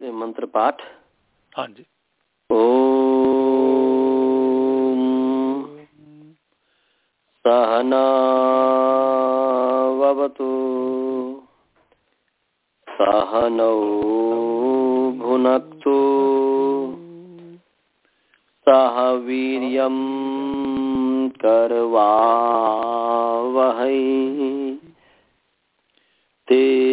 मंत्र पाठ हाँ जी। ॐ सहनावतु सहनौ भुनक्तु सह वीर्यं करवावहै।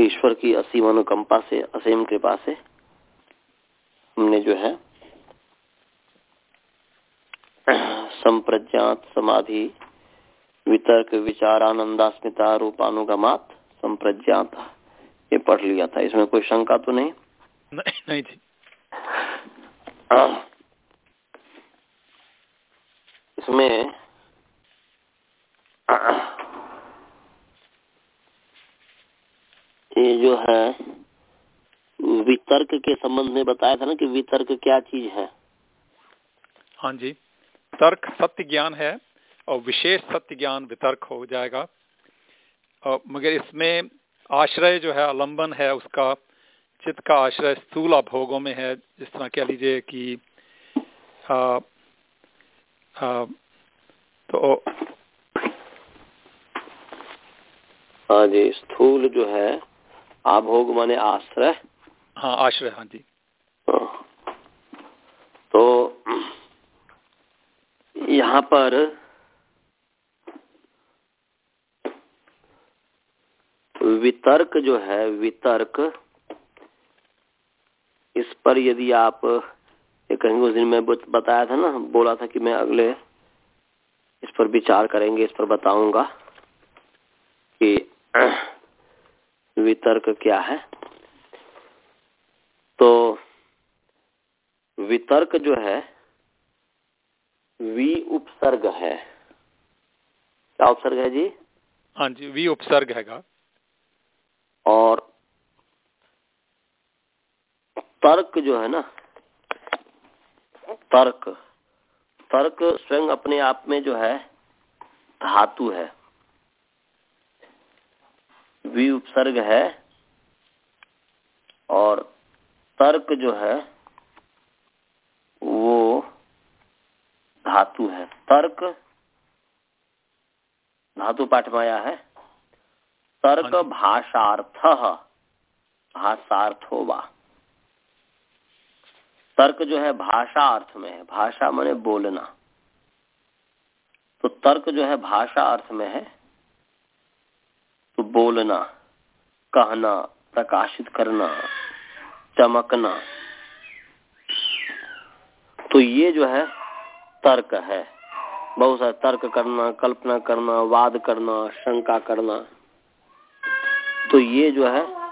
ईश्वर की असीम अनुकंपा से असीम कृपा से हमने जो है संप्रज्ञात समाधि वितर्क विचारानंदास्मिता रूपानुगमात संप्रज्ञात ये पढ़ लिया था। इसमें कोई शंका तो नहीं? नहीं नहीं जी। इसमें ये जो है वितर्क के संबंध में बताया था ना कि वितर्क क्या चीज़ है। हाँ जी। तर्क सत्य ज्ञान है और विशेष सत्य ज्ञान वितर्क हो जाएगा। और मगर इसमें आश्रय जो है अवलंबन है उसका चित्त का आश्रय स्थूल भोगों में है। जिस तरह कह लीजिए कि आ, आ, तो हाँ जी स्थूल जो है आभोग माने आश्रय। हाँ आश्रय हाँ जी। तो यहाँ पर वितर्क जो है वितर्क इस पर यदि आप कहीं उस दिन में बताया था ना बोला था कि मैं अगले इस पर विचार करेंगे इस पर बताऊँगा कि वितर्क क्या है? तो वितर्क जो है वी उपसर्ग है। क्या उपसर्ग है जी? हाँ जी वी उपसर्ग हैगा। और तर्क जो है ना तर्क तर्क स्वयं अपने आप में जो है धातु है। वी उपसर्ग है और तर्क जो है वो धातु है। तर्क धातु पाठ में आया है तर्क भाषार्थ भाषार्थ होगा तर्क जो है भाषा अर्थ में है। भाषा माने बोलना। तो तर्क जो है भाषा अर्थ में है। बोलना, कहना, प्रकाशित करना, चमकना। तो ये जो है, तर्क है। बहुत सारा तर्क करना, कल्पना करना, वाद करना, शंका करना। तो ये जो है,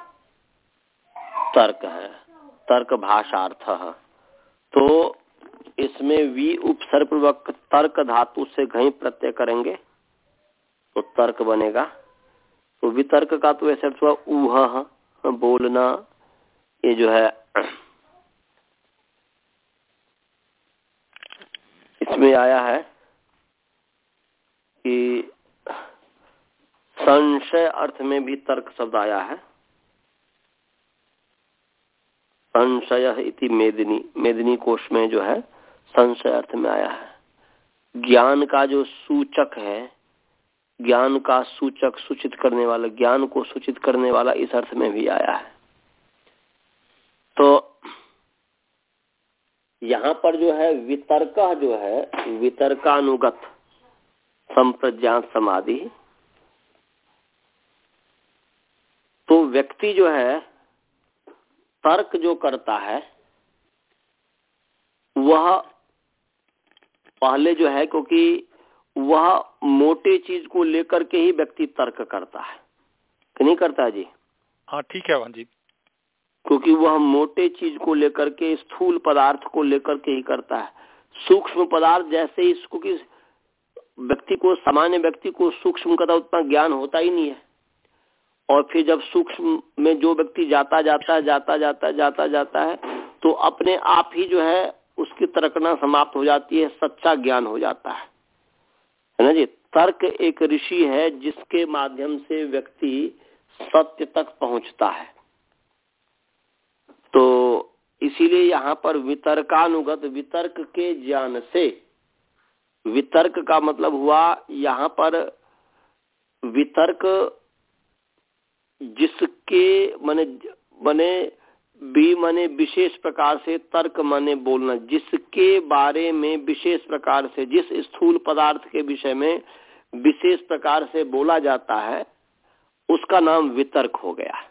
तर्क है। तर्क भाषार्थ है। तो इसमें वी उपसर्ग पूर्वक तर्क धातु से घई प्रत्यय करेंगे तो तर्क बनेगा। तो वितर्क का तो ऐसे हुआ ऊह बोलना, ये जो है, इसमें आया है कि संशय अर्थ में भी तर्क शब्द आया है। संशय इति मेदिनी मेदिनी कोश में जो है, संशय अर्थ में आया है। ज्ञान का जो सूचक है ज्ञान का सूचक सूचित करने वाला, ज्ञान को सूचित करने वाला इस अर्थ में भी आया है। तो यहाँ पर जो है, वितर्क जो है, वितर्कानुगत संप्रज्ञात समाधि। तो व्यक्ति जो है, तर्क जो करता है, वह पहले जो है, क्योंकि वह मोटे चीज़ को लेकर के ही व्यक्ति तर्क करता है। कि नहीं करता जी? हाँ ठीक है जी क्योंकि वह मोटे चीज़ को लेकर के स्थूल पदार्थ को लेकर के ही करता है। सूक्ष्म पदार्थ जैसे ही क्योंकि व्यक्ति को सामान्य व्यक्ति को सूक्ष्म का उतना ज्ञान होता ही नहीं है। और फिर जब सूक्ष्म में जो व्यक्ति जाता जाता है जाता जाता जाता जाता है तो अपने आप ही जो है उसकी तर्कना समाप्त हो जाती है सच्चा ज्ञान हो जाता है। है ना जी? तर्क एक ऋषि है जिसके माध्यम से व्यक्ति सत्य तक पहुँचता है। तो इसीलिए यहाँ पर वितर्कानुगत, वितर्क के ज्ञान से, वितर्क का मतलब हुआ यहाँ पर वितर्क जिसके, मने मने भी मने विशेष प्रकार से तर्क मने बोलना जिसके बारे में विशेष प्रकार से जिस स्थूल पदार्थ के विषय में विशेष प्रकार से बोला जाता है उसका नाम वितर्क हो गया।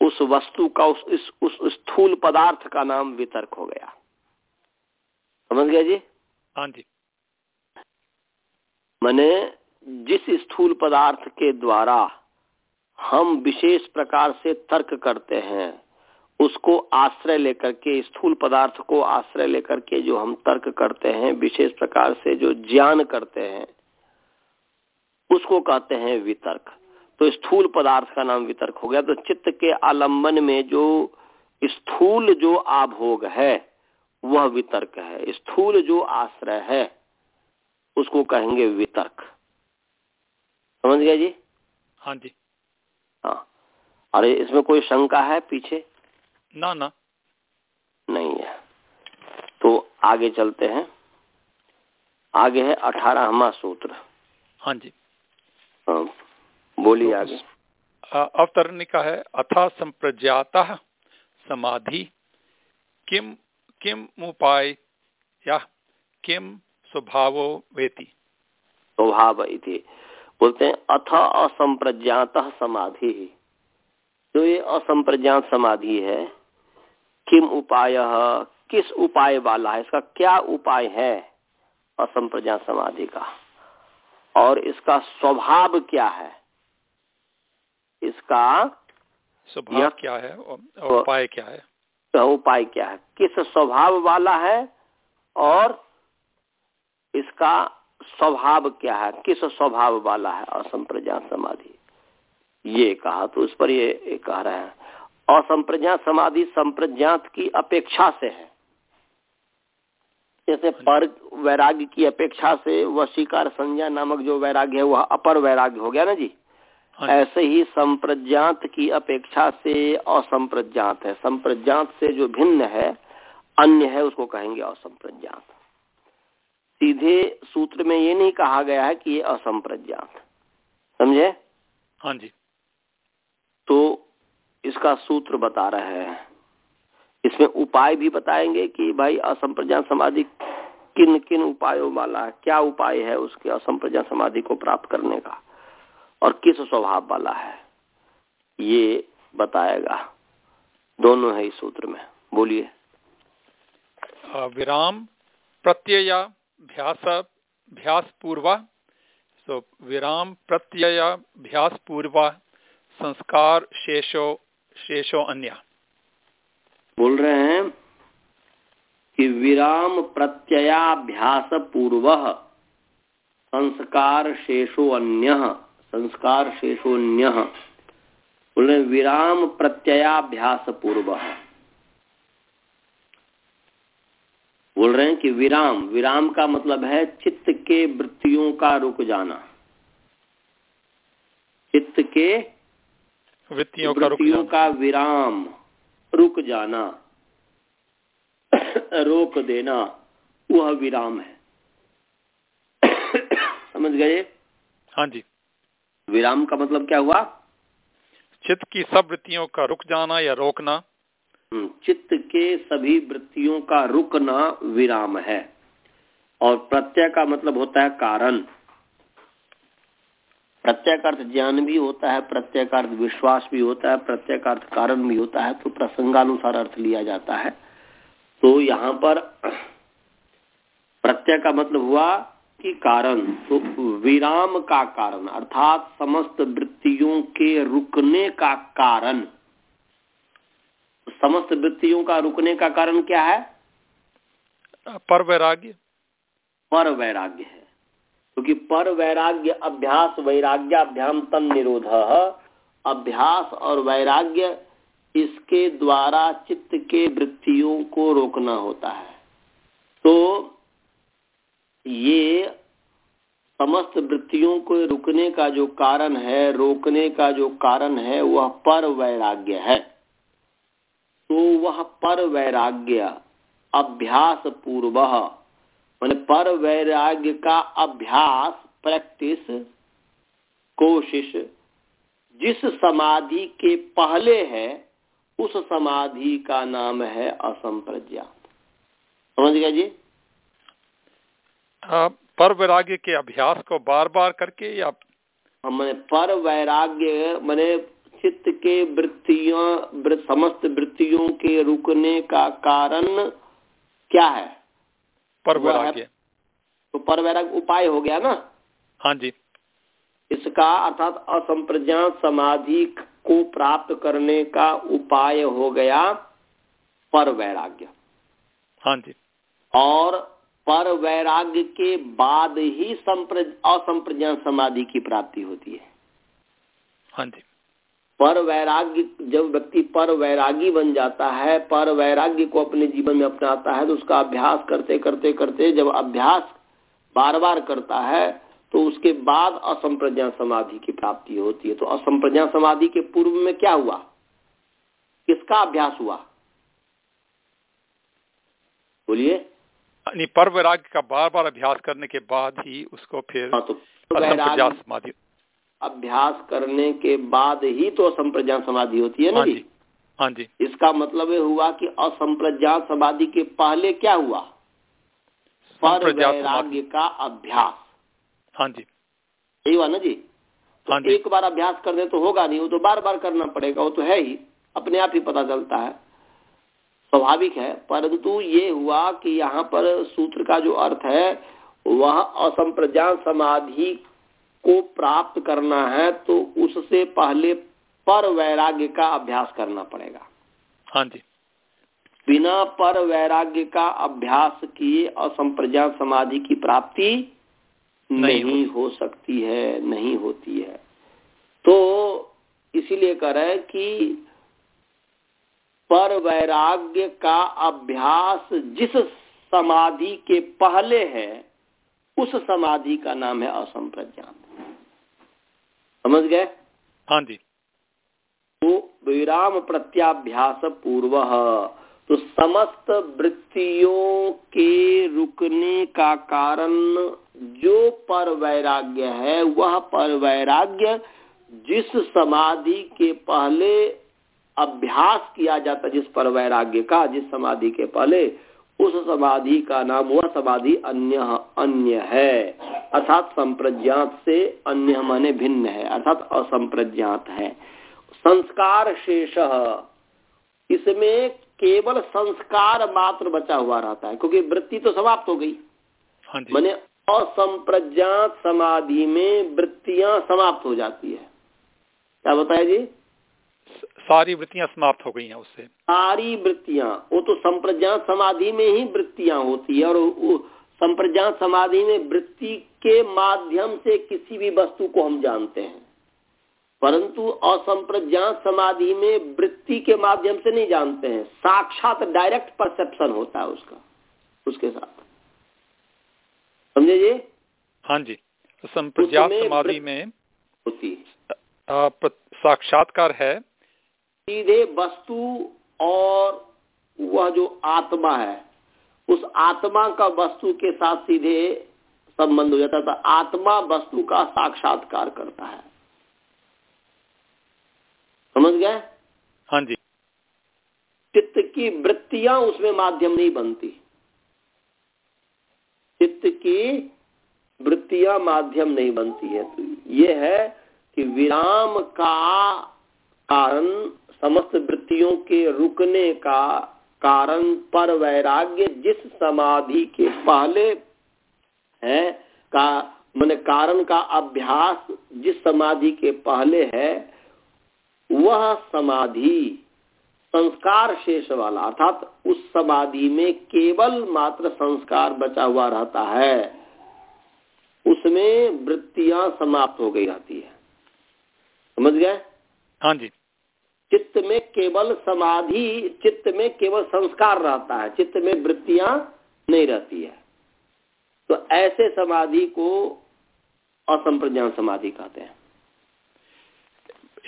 उस वस्तु का उस इस उस स्थूल पदार्थ का नाम वितर्क हो गया। समझ गया जी? हाँ जी। मैंने जिस स्थूल पदार्थ के द्वारा हम विशेष प्रकार से तर्क करते हैं उसको आश्रय लेकर के स्थूल पदार्थ को आश्रय लेकर के जो हम तर्क करते हैं विशेष प्रकार से जो ज्ञान करते हैं उसको कहते हैं वितर्क। तो स्थूल पदार्थ का नाम वितर्क हो गया। तो चित्त के आलंबन में जो स्थूल जो आभोग है वह वितर्क है। स्थूल जो आश्रय है उसको कहेंगे वितर्क। समझ गया जी? हाँ जी। हाँ। अरे इसमें कोई शंका है पीछे? ना ना। नहीं है। तो आगे चलते हैं। आगे है अठारहवा सूत्र। हाँ जी। बोलिए तो आगे। अवतरणिका है अथा संप्रज्ञाता समाधि। किम किम उपाय या किम स्वभाव वेति। स्वभाव इति। बोलते हैं अथ असंप्रज्ञात समाधि। जो ये असंप्रज्ञात समाधि है किम उपाय किस उपाय वाला है? इसका क्या उपाय है? असंप्रज्ञात समाधि का। और इसका स्वभाव क्या है? इसका स्वभाव क्या है और उपाय क्या है? तो उपाय क्या है? किस स्वभाव वाला है? और इसका स्वभाव क्या है? किस स्वभाव वाला है? असंप्रज्ञात समाधि। ये कहा तो उस पर ये कह रहे हैं। असंप्रज्ञात समाधि संप्रज्ञात की अपेक्षा से है। जैसे पर वैराग्य की अपेक्षा से वशीकार संज्ञा नामक जो वैराग्य है वह अपर वैराग्य हो गया ना जी? हाँ ऐसे ही संप्रज्ञात की अपेक्षा से असंप्रज्ञात है। संप्रज्ञात से जो भिन्न है अन्य है उसको कहेंगे असंप्रज्ञात। सीधे सूत्र में ये नहीं कहा गया है कि ये असंप्रज्ञात। समझे? हाँ जी। तो इसका सूत्र बता रहे हैं। इसमें उपाय भी बताएँगे कि भाई असंप्रज्ञात समाधि किन किन उपायों वाला है, क्या उपाय है उसके असंप्रज्ञात समाधि को प्राप्त करने का और किस स्वभाव वाला है, ये बताएगा। दोनों है इस सूत्र में। बोलिए। विराम, प्रत्यय भ्यास पूर्व सो विराम, प्रत्यय भ्यास पूर्व संस्कार, शेषो शेषो अन्य। बोल रहे हैं कि विराम प्रत्ययाभ्यास पूर्व संस्कार शेषो अन्य, संस्कार शेषोन्य बोले विराम प्रत्ययाभ्यास पूर्व बोल रहे हैं कि विराम विराम का मतलब है चित्त के वृत्तियों का रुक जाना। चित्त के वृत्तियों का, वृत्तियों का विराम रुक जाना रोक देना वह विराम है। समझ गए? हाँ जी। विराम का मतलब क्या हुआ? चित्त की सब वृत्तियों का रुक जाना या रोकना। हम्म, चित्त के सभी वृत्तियों का रुकना विराम है। और प्रत्यय का मतलब होता है कारण। प्रत्यय अर्थ ज्ञान भी होता है अर्थ विश्वास भी होता है अर्थ कारण भी होता है तो प्रसंगानुसार अर्थ लिया जाता है। तो यहाँ पर प्रत्यय का मतलब हुआ कि कारण तो विराम का कारण अर्थात समस्त वृत्तियों के रुकने का कारण। समस्त वृत्तियों का रुकने का कारण क्या है? पर वैराग्य। पर वैराग्य है। क्योंकि पर वैराग्य अभ्यास वैराग्याभ्याम तन निरोध। अभ्यास और वैराग्य इसके द्वारा चित्त के वृत्तियों को रोकना होता है। तो ये समस्त वृत्तियों को रुकने का जो कारण है, रोकने का जो कारण है, वह पर वैराग्य है। तो वह पर वैराग्य अभ्यास पूर्व मान पर वैराग्य का अभ्यास प्रैक्टिस कोशिश जिस समाधि के पहले है उस समाधि का नाम है असंप्रज्ञात। समझ गया जी? आ, पर वैराग्य के अभ्यास को बार बार करके या मैंने पर वैराग्य मैंने चित्त के वृत्तियों समस्त वृत्तियों के रुकने का कारण क्या है? पर वैराग्य तो पर वैराग्य उपाय हो गया ना? हाँ जी। इसका अर्थात असंप्रज्ञा समाधि को प्राप्त करने का उपाय हो गया पर वैराग्य। हाँ जी। और पर वैराग्य के बाद ही असंप्रज्ञा समाधि की प्राप्ति होती है। हाँ जी। पर वैराग्य जब व्यक्ति पर वैरागी बन जाता है पर वैराग्य को अपने जीवन में अपनाता है तो उसका अभ्यास करते करते करते जब अभ्यास बार बार करता है तो उसके बाद असंप्रज्ञा समाधि की प्राप्ति होती है। तो असंप्रज्ञा समाधि के पूर्व में क्या हुआ? किसका अभ्यास हुआ? बोलिए। पर वैराग्य का बार बार अभ्यास करने के बाद ही उसको फिर हाँ, तो समाधि अभ्यास करने के बाद ही तो असंप्रज्ञात समाधि होती है ना हाँ जी? हाँ जी। इसका मतलब ये हुआ कि असंप्रज्ञात समाधि के पहले क्या हुआ? पर वैराग्य का अभ्यास। हाँ जी। यही हुआ ना जी? तो हाँ जी। एक बार अभ्यास कर दे तो होगा नहीं वो तो बार बार करना पड़ेगा वो तो है ही। अपने आप ही पता चलता है। स्वाभाविक है परंतु ये हुआ कि यहाँ पर सूत्र का जो अर्थ है वह असंप्रज्ञात समाधि को प्राप्त करना है तो उससे पहले पर वैराग्य का अभ्यास करना पड़ेगा। हाँ जी। बिना पर वैराग्य का अभ्यास किए असंप्रज्ञात समाधि की प्राप्ति नहीं, नहीं हो सकती है नहीं होती है। तो इसीलिए करें कि पर वैराग्य का अभ्यास जिस समाधि के पहले है उस समाधि का नाम है असंप्रज्ञात समझ गए? हाँ जी। तो विराम प्रत्याभ्यास पूर्व तो समस्त वृत्तियों के रुकने का कारण जो पर वैराग्य है वह पर वैराग्य जिस समाधि के पहले अभ्यास किया जाता जिस पर वैराग्य का जिस समाधि के पहले उस समाधि का नाम वह समाधि अन्य अन्य है। अर्थात संप्रज्ञात से अन्य माने भिन्न है। अर्थात असंप्रज्ञात है। संस्कार शेष। इसमें केवल संस्कार मात्र बचा हुआ रहता है क्योंकि वृत्ति तो समाप्त हो गई। हाँ मैंने असंप्रज्ञात समाधि में वृत्तियाँ समाप्त हो जाती है। क्या बताया जी? सारी वृत्तियाँ समाप्त हो गई हैं उससे। सारी वृत्तियाँ वो तो संप्रज्ञात समाधि में ही वृत्तियाँ होती है और संप्रज्ञात समाधि में वृत्ति के माध्यम से किसी भी वस्तु को हम जानते हैं। परंतु असंप्रज्ञात समाधि में वृत्ति के माध्यम से नहीं जानते हैं। साक्षात डायरेक्ट परसेप्शन होता है उसका उसके साथ। समझे जी? हाँ जी। संप्रज्ञात समाधि में होती साक्षात्कार है सीधे वस्तु और वह जो आत्मा है उस आत्मा का वस्तु के साथ सीधे संबंध हो जाता था आत्मा वस्तु का साक्षात्कार करता है। समझ गए? हाँ जी। चित्त की वृत्तियाँ उसमें माध्यम नहीं बनती। चित्त की वृत्तियाँ माध्यम नहीं बनती है। तो ये है कि विराम का कारण समस्त वृत्तियों के रुकने का कारण पर वैराग्य जिस समाधि के पहले है, का, मैंने कारण का अभ्यास जिस समाधि के पहले है, वह समाधि संस्कार शेष वाला, अर्थात उस समाधि में केवल मात्र संस्कार बचा हुआ रहता है, उसमें वृत्तियाँ समाप्त हो गई रहती है। समझ गए? हाँ जी। चित्त में केवल समाधि चित्त में केवल संस्कार रहता है चित्त में वृत्तियाँ नहीं रहती है। तो ऐसे समाधि को असंप्रज्ञान समाधि कहते हैं।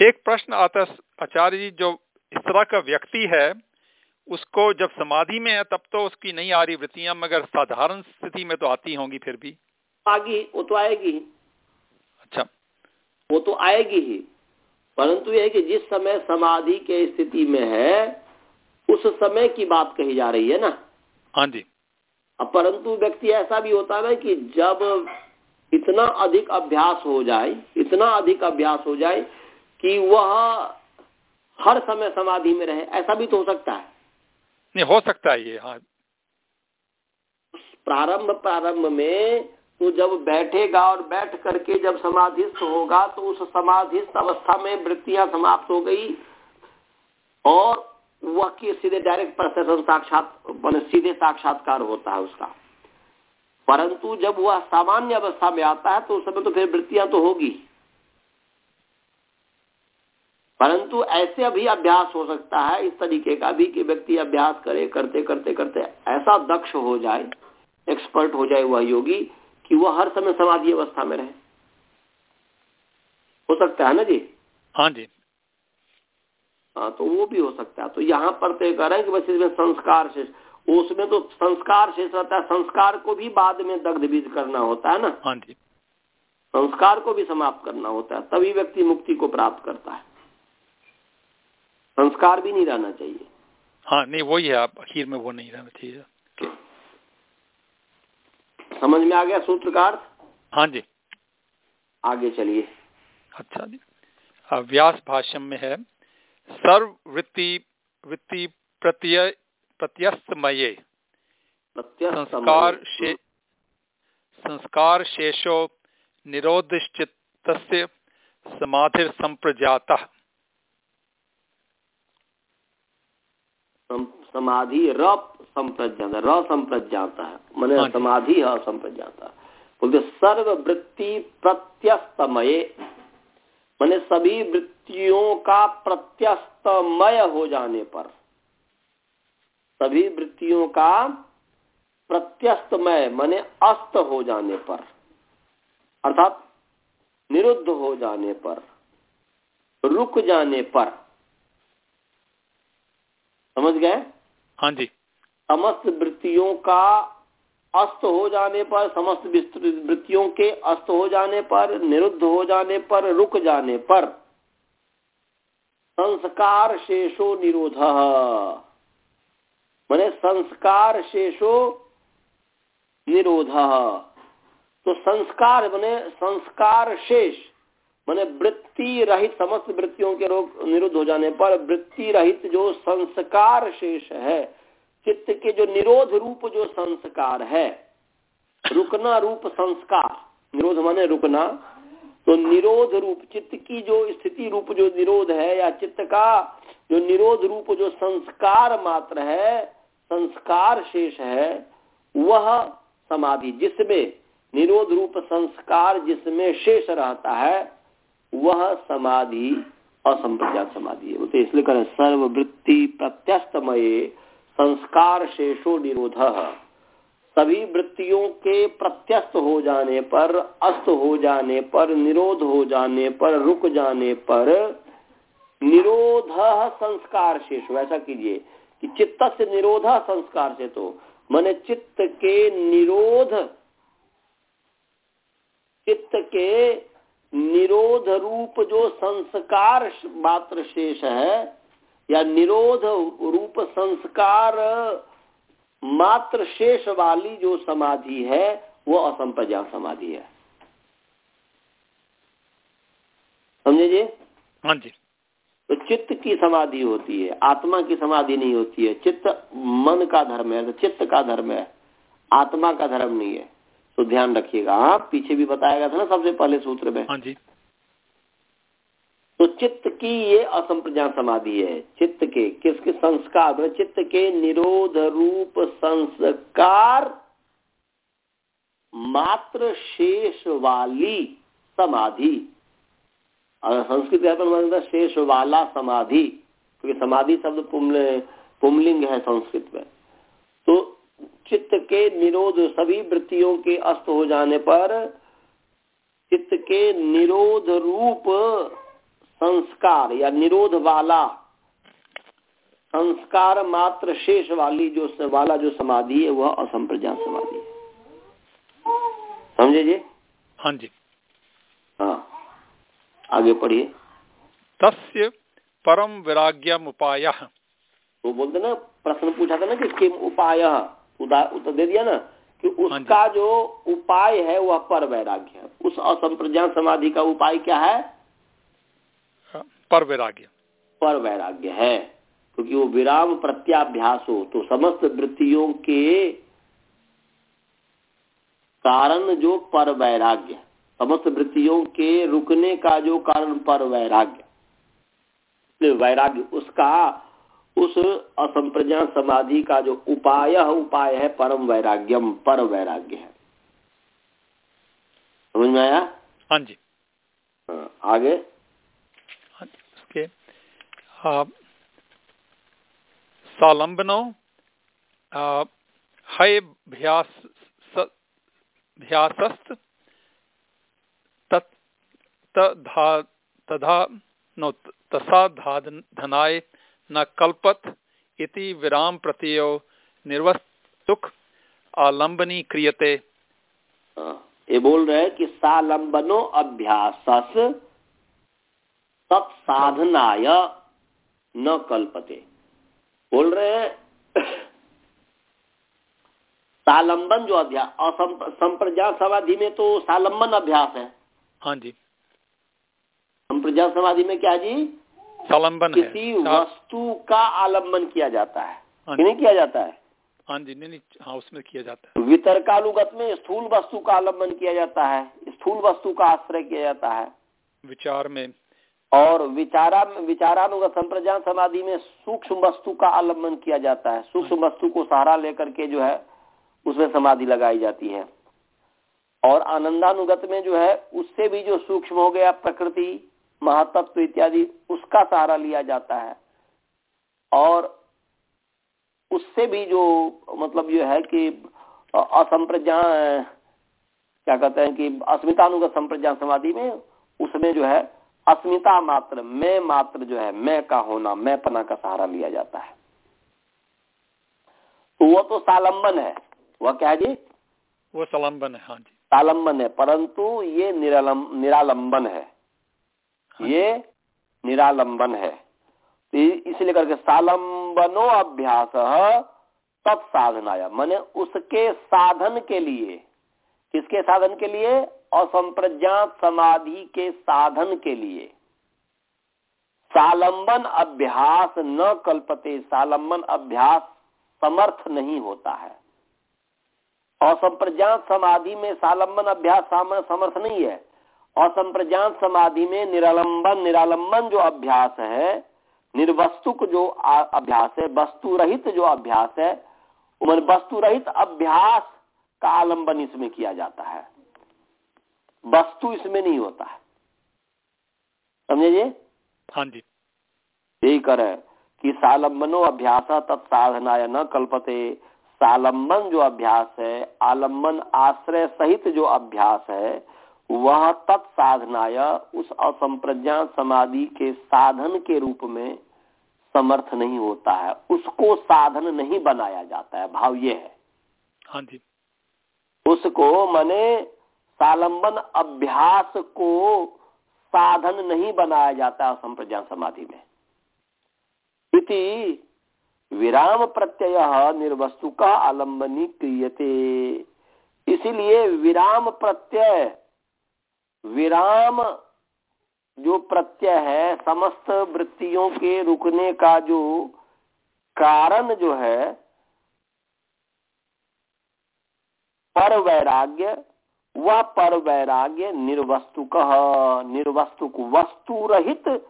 एक प्रश्न आता है आचार्य जी जो इस तरह का व्यक्ति है उसको जब समाधि में है तब तो उसकी नहीं आ रही वृत्तियाँ मगर साधारण स्थिति में तो आती होंगी फिर भी। आगी वो तो आएगी अच्छा। वो तो आएगी ही। परंतु यह है कि जिस समय समाधि के स्थिति में है उस समय की बात कही जा रही है ना? हाँ जी। अब परंतु व्यक्ति ऐसा भी होता है ना कि जब इतना अधिक अभ्यास हो जाए इतना अधिक अभ्यास हो जाए कि वह हर समय समाधि में रहे ऐसा भी तो हो सकता है। नहीं हो सकता है ये हाँ। प्रारंभ प्रारंभ में तो जब बैठेगा और बैठ करके जब समाधिस्थ होगा तो उस समाधिस्थ अवस्था में वृत्तियाँ समाप्त हो गई और वह की सीधे डायरेक्ट प्रसेशन साक्षात सीधे साक्षात्कार होता है उसका। परंतु जब वह सामान्य अवस्था में आता है तो उस समय तो फिर वृत्तियाँ तो होगी। परंतु ऐसे अभी अभ्यास हो सकता है इस तरीके का भी कि व्यक्ति अभ्यास करे, करते करते करते ऐसा दक्ष हो जाए एक्सपर्ट हो जाए वह योगी कि वह हर समय समाधि अवस्था में रहे। हो सकता है ना जी? हाँ जी। हाँ तो वो भी हो सकता है। तो यहाँ पर तो कह रहे हैं कि बस इसमें संस्कार शेष उसमें तो संस्कार शेष रहता है। संस्कार को भी बाद में दग्ध बीज करना होता है ना? हाँ जी। संस्कार को भी समाप्त करना होता है। तभी व्यक्ति मुक्ति को प्राप्त करता है। संस्कार भी नहीं रहना चाहिए। हाँ नहीं वही है। आप आखिर में वो नहीं रहना चाहिए। समझ में आ गया सूत्रकार? हाँ जी। आगे चलिए। अच्छा जी। व्यास भाष्यम में है सर्व वृत्ति वृत्ति प्रत्यय प्रत्यस्तमये। संस्कार शे, संस्कार शेषो निरोधिश्चित समाधिर संप्रजाता समाधि र संप्रज्ञात र संप्रज्ञाता है। मैंने हाँ समाधि है संप्रज्ञाता बोलते सर्व वृत्ति प्रत्यस्तमय। मैंने सभी वृत्तियों का प्रत्यस्तमय हो जाने पर सभी वृत्तियों का प्रत्यस्तमय माने अस्त हो जाने पर अर्थात निरुद्ध हो जाने पर रुक जाने पर। समझ गए? हाँ जी। समस्त वृत्तियों का अस्त हो जाने पर, समस्त वृत्तियों के अस्त हो जाने पर, निरुद्ध हो जाने पर, रुक जाने पर, संस्कार शेषो निरोध। मैंने संस्कार शेषो निरोध। तो संस्कार मैंने संस्कार शेष, मैंने वृत्ति रहित समस्त वृत्तियों के रोग निरुद्ध हो जाने पर, वृत्ति रहित जो संस्कार शेष है चित्त के जो निरोध रूप जो संस्कार है, रुकना रूप संस्कार, निरोध माने रुकना तो निरोध रूप, चित्त की जो स्थिति रूप जो निरोध है या चित्त का जो निरोध रूप जो संस्कार मात्र है, संस्कार शेष है, वह समाधि जिसमें निरोध रूप संस्कार जिसमें शेष रहता है, वह समाधि असंप्रजात समाधि है। तो इसलिए करें सर्ववृत्ति प्रत्यस्तमय संस्कार शेषो निरोध। सभी वृत्तियों के प्रत्यस्त हो जाने पर, अस्त हो जाने पर, निरोध हो जाने पर, रुक जाने पर, निरोध संस्कार शेष। वैसा कीजिए कि चित्त से निरोध संस्कार से तो मैंने चित्त के निरोध, चित्त के निरोध रूप जो संस्कार मात्र शेष है या निरोध रूप संस्कार मात्र शेष वाली जो समाधि है वो असंप्रजा समाधि है। समझे जी? हाँ जी। तो चित्त की समाधि होती है आत्मा की समाधि नहीं होती है। चित्त मन का धर्म है तो चित्त का धर्म है आत्मा का धर्म नहीं है। तो ध्यान रखिएगा। आप पीछे भी बताया गया था ना सबसे पहले सूत्र में। हाँ जी। तो चित्त की ये असंप्रज्ञान समाधि है। चित्त के, किसके संस्कार? मतलब चित्त के निरोध रूप संस्कार मात्र शेष वाली समाधि। अगर संस्कृत तो शेष वाला समाधि, क्योंकि समाधि शब्द पुमलिंग है संस्कृत में। तो चित्त के निरोध, सभी वृत्तियों के अस्त हो जाने पर चित्त के निरोध रूप संस्कार या निरोध वाला संस्कार मात्र शेष वाली जो वाला जो समाधि है वह असंप्रज्ञात समाधि है। समझे जी? हाँ जी। हाँ। आगे पढ़िए। तस्य परम विराग्यम उपाय। वो बोलते ना प्रश्न पूछा था ना कि किम उपाय? उत्तर दे दिया ना कि हाँ उसका जो उपाय है वह पर वैराग्य है। उस असंप्रज्ञान समाधि का उपाय क्या हाँ, पर वैराग्य। पर वैराग्य है क्योंकि वो विराम प्रत्याभ्यास हो तो समस्त वृत्तियों के कारण जो पर वैराग्य समस्त वृत्तियों के रुकने का जो कारण पर वैराग्य। वैराग्य उसका उस असंप्रज्ञा समाधि का जो उपाय उपाय है परम वैराग्यम पर वैराग्य है। समझ में आया? हाँ जी। हाँ, आगे? उसके सालंबनो है भ्यास ध्यासस्त तथा नो तसा धनाय न कल्पत इति विराम प्रत्ययो निर्वस्तुक आलंबनी क्रियते। ये बोल रहे कि सालंबनो अभ्यास तत्साधनाय न कल्पते। बोल रहे हैं सालंबन जो अभ्यास संप्रज्ञात समाधि में तो सालंबन अभ्यास है। हाँ जी। संप्रज्ञात समाधि में क्या जी? सालंबन किसी वस्तु का आलंबन किया जाता है। हाँ नहीं किया जाता है? हाँ जी नहीं हाँ उसमें किया जाता है। वितरकालुगत में स्थूल वस्तु का आलंबन किया जाता है स्थूल वस्तु का आश्रय किया जाता है। विचार में और विचारा विचारानुगत संप्रज्ञान समाधि में सूक्ष्म वस्तु का आलंबन किया जाता है। सूक्ष्म हाँ। वस्तु को सहारा लेकर के जो है उसमें समाधि लगाई जाती है। और आनंदानुगत में जो है उससे भी जो सूक्ष्म हो गया प्रकृति महातत्व इत्यादि उसका सहारा लिया जाता है। और उससे भी जो मतलब ये है कि असंप्रज्ञा क्या कहते हैं कि अस्मितानुगत संप्रज्ञा समाधि में उसमें जो है अस्मिता मात्र मैं मात्र जो है मैं का होना मैं पना का सहारा लिया जाता है। तो वो तो सालंबन है। वह क्या जी? वो सलंबन है हाँ जी। सालंबन है परंतु ये निरालम निरालंबन है। हाँ ये निरालंबन है। तो इसलिए करके सालंबनो अभ्यास तत्साधनाया। मैंने उसके साधन के लिए किसके साधन के लिए? असंप्रज्ञात समाधि के साधन के लिए सालंबन अभ्यास न कल्पते, सालंबन अभ्यास समर्थ नहीं होता है। असंप्रज्ञात समाधि में सालंबन अभ्यास समर्थ नहीं है। असंप्रज्ञात समाधि में निरालंबन निरालंबन जो अभ्यास है, निर्वस्तुक जो अभ्यास है वस्तु रहित जो अभ्यास है वस्तु रहित अभ्यास का आलंबन इसमें किया जाता है। वस्तु इसमें नहीं होता है। समझे जी? हाँ जी। यही करे कि सालंबनो अभ्यास तत्साधनाय न कल्पते। सालंबन जो अभ्यास है आलंबन आश्रय सहित जो अभ्यास है वह तत्साधनाय उस असंप्रज्ञा समाधि के साधन के रूप में समर्थ नहीं होता है। उसको साधन नहीं बनाया जाता है। भाव ये है। हाँ जी। उसको माने सालंबन अभ्यास को साधन नहीं बनाया जाता असंप्रज्ञा समाधि में। इति विराम प्रत्यय निर्वस्तु का आलम्बनी क्रियते। इसीलिए विराम प्रत्यय, विराम जो प्रत्यय है, समस्त वृत्तियों के रुकने का जो कारण जो है पर वैराग्य वह पर वैराग्य निर्वस्तु कह निर्वस्तु वस्तु रहित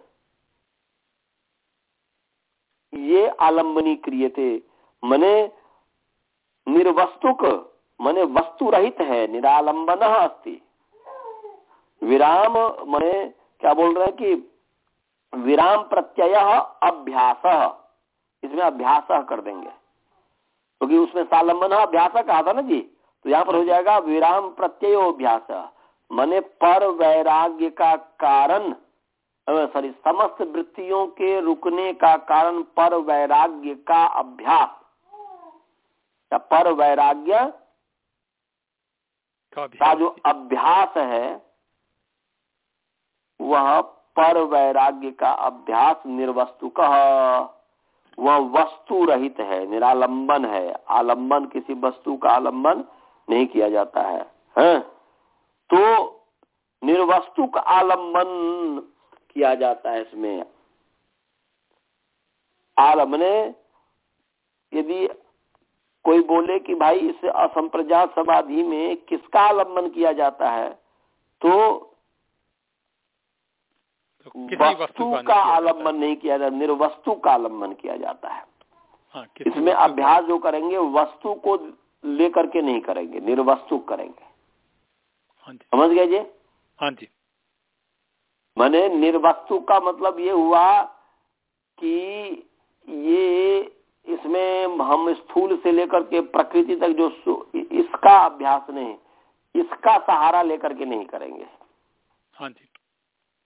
ये आलम्बनी क्रियते। मने निर्वस्तुक, मने वस्तु रहित है, निरालंबन अस्ति। विराम, मने क्या बोल रहे हैं कि विराम प्रत्यय अभ्यास। इसमें अभ्यास कर देंगे। क्योंकि तो उसमें सालंबन अभ्यास कहा था ना जी? तो यहाँ पर हो जाएगा विराम प्रत्यय अभ्यास मने पर वैराग्य का कारण सॉरी समस्त वृत्तियों के रुकने का कारण पर वैराग्य का अभ्यास। या पर वैराग्य का जो अभ्यास है वह पर वैराग्य का अभ्यास निर्वस्तु कह वह वस्तु रहित है निरालंबन है। आलंबन किसी वस्तु का आलंबन नहीं किया जाता है, है? तो निर्वस्तु का आलंबन किया जाता है इसमें। आलम्बने यदि कोई बोले कि भाई इस असंप्रजात समाधि में किसका आलंबन किया जाता है तो, तो वस्तु का आलंबन नहीं किया जाता निर्वस्तु का आलंबन किया जाता है। हाँ, इसमें अभ्यास जो करेंगे वस्तु को लेकर के नहीं करेंगे निर्वस्तु करेंगे। हाँ समझ गए जी? हाँ जी। मैंने निर्वस्तु का मतलब ये हुआ कि ये इसमें हम स्थूल से लेकर के प्रकृति तक जो इसका अभ्यास नहीं इसका सहारा लेकर के नहीं करेंगे। हाँ जी।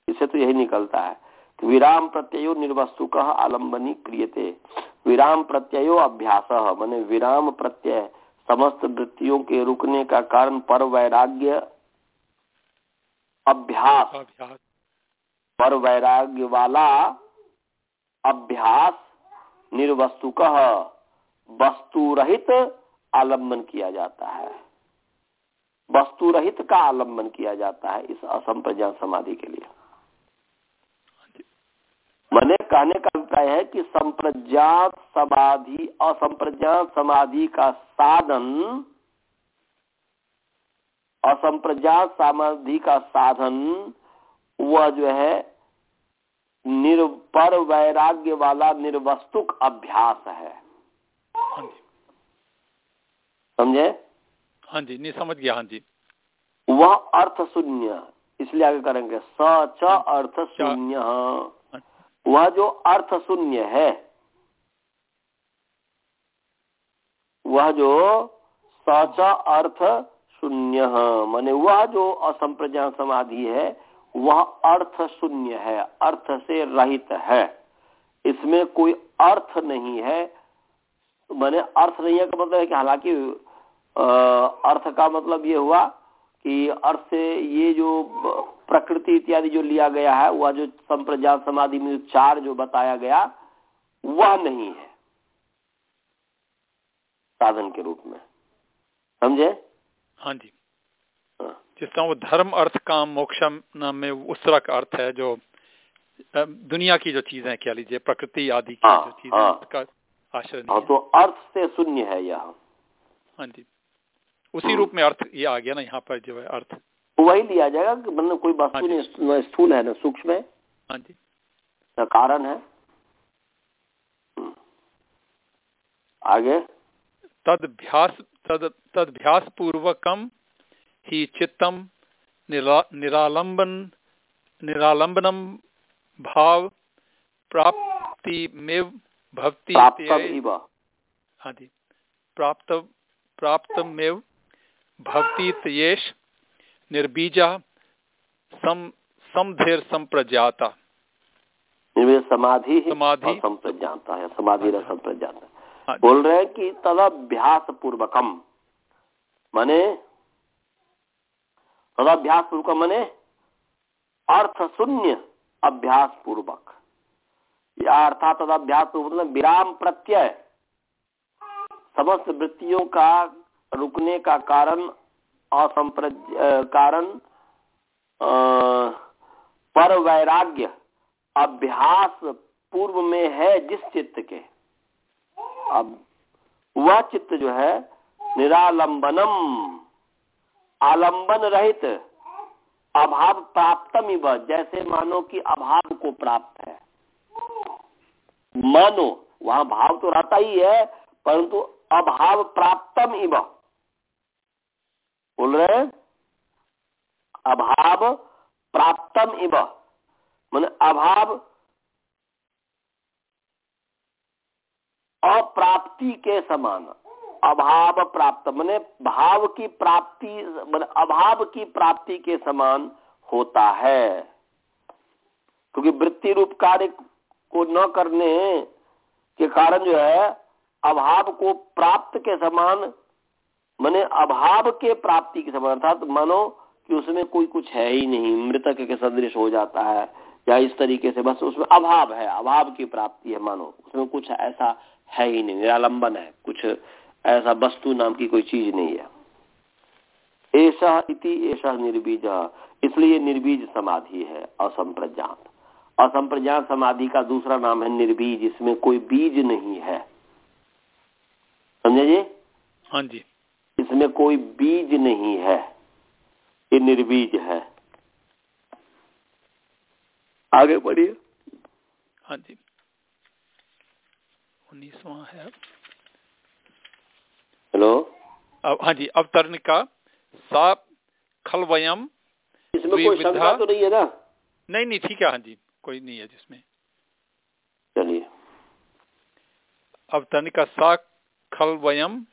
इससे तो यही निकलता है कि विराम प्रत्ययो निर्वस्तु का आलम्बनी क्रियते। विराम प्रत्ययो अभ्यास मैंने विराम प्रत्यय समस्त वृत्तियों के रुकने का कारण पर वैराग्य अभ्यास। पर वैराग्य वाला अभ्यास निर्वस्तु कह वस्तु रहित आलंबन किया जाता है। वस्तु रहित का आलंबन किया जाता है इस असंप्रज्ञात समाधि के लिए। मैंने कहने का अभिप्राय है कि संप्रज्ञात समाधि असंप्रज्ञात समाधि का साधन असंप्रज्ञात समाधि का साधन वह जो है निर्पर वैराग्य वाला निर्वस्तुक अभ्यास है। हाँ समझे? हाँ जी नहीं समझ गया हाँ जी। वह अर्थ शून्य इसलिए आगे करेंगे। स च हाँ। अर्थ शून्य। वह जो अर्थ शून्य है, वह जो सच अर्थ शून्य माने वह जो असंप्रज्ञा समाधि है, वह अर्थ शून्य है, अर्थ से रहित है। इसमें कोई अर्थ नहीं है, मैंने अर्थ नहीं है का मतलब है कि हालाँकि अर्थ का मतलब ये हुआ कि अर्थ से ये जो प्रकृति इत्यादि जो लिया गया है वह जो संप्रजात समाधि में चार जो बताया गया वह नहीं है। साधन के रूप में। समझे? हाँ जी। हाँ। जिस तरह वो धर्म अर्थ काम मोक्ष में उस तरह का अर्थ है जो दुनिया की जो चीज़ें कह लीजिए प्रकृति आदि की हाँ, जो चीज़ें हाँ, आश्रय हाँ, तो अर्थ से शून्य है यह। हाँ जी। उसी रूप में अर्थ ये आ गया ना यहाँ पर जो है अर्थ। वही लिया जाएगा कि मतलब कोई वस्तु हाँ नहीं स्थूल है ना सूक्ष्म है। हाँ जी। कारण है। हम्म। आगे। तदभ्यास तद तदभ्यास पूर्वकम ही चित्तम निरा, निरालंबन निरालंबनम भाव प्राप्ति में भक्ति हाँ प्राप्त प्राप्त में भक्ति तेष निर्बीजा सम समधेर संप्रज्ञाता समाधि समाधि। संप्रज्ञाता है समाधि हाँ संप्रज्ञाता हाँ। बोल रहे हैं कि तदभ्यास पूर्वकम माने तदभ्यास पूर्वक माने अर्थ शून्य अभ्यास पूर्वक या अर्थात तदभ्यास पूर्वक मतलब विराम प्रत्यय। समस्त वृत्तियों का रुकने का कारण असंप्र कारण पर वैराग्य, अभ्यास पूर्व में है जिस चित्त के। अब वह चित्त जो है, निरालंबनम, आलंबन रहित, अभाव प्राप्तम जैसे मानो कि अभाव को प्राप्त है। मानो, वहाँ भाव तो रहता ही है, परंतु अभाव प्राप्तम इव बोल रहे अभाव प्राप्तम इव। मान अभाव अप्राप्ति के समान। अभाव प्राप्त। मैंने भाव की प्राप्ति, मैंने अभाव की प्राप्ति के समान होता है। क्योंकि वृत्ति रूप कार्य को न करने के कारण जो है, अभाव को प्राप्त के समान मैंने अभाव के प्राप्ति के समान, अर्थात मानो कि उसमें कोई कुछ है ही नहीं, मृतक के सदृश हो जाता है, या इस तरीके से, बस उसमें अभाव है, अभाव की प्राप्ति है, मानो। उसमें कुछ ऐसा है ही नहीं, निरालंबन है, कुछ ऐसा वस्तु नाम की कोई चीज़ नहीं है। ऐसा इति, ऐसा निर्बीज, इसलिए निर्बीज समाधि है, असंप्रज्ञात। असंप्रज्ञात समाधि का दूसरा नाम है निर्बीज, इसमें कोई बीज नहीं है। समझे जी? हाँ जी। इसमें कोई बीज नहीं है। ये निर्बीज है। आगे बढ़िए हाँ जी। उन्नीसवा है। हेलो। अब हाँ जी अवतरण का सा खलवयम इसमें कोई शंका तो नहीं है ना? नहीं नहीं ठीक है हाँ जी कोई नहीं है जिसमें। चलिए। अवतरण का सा खलवयम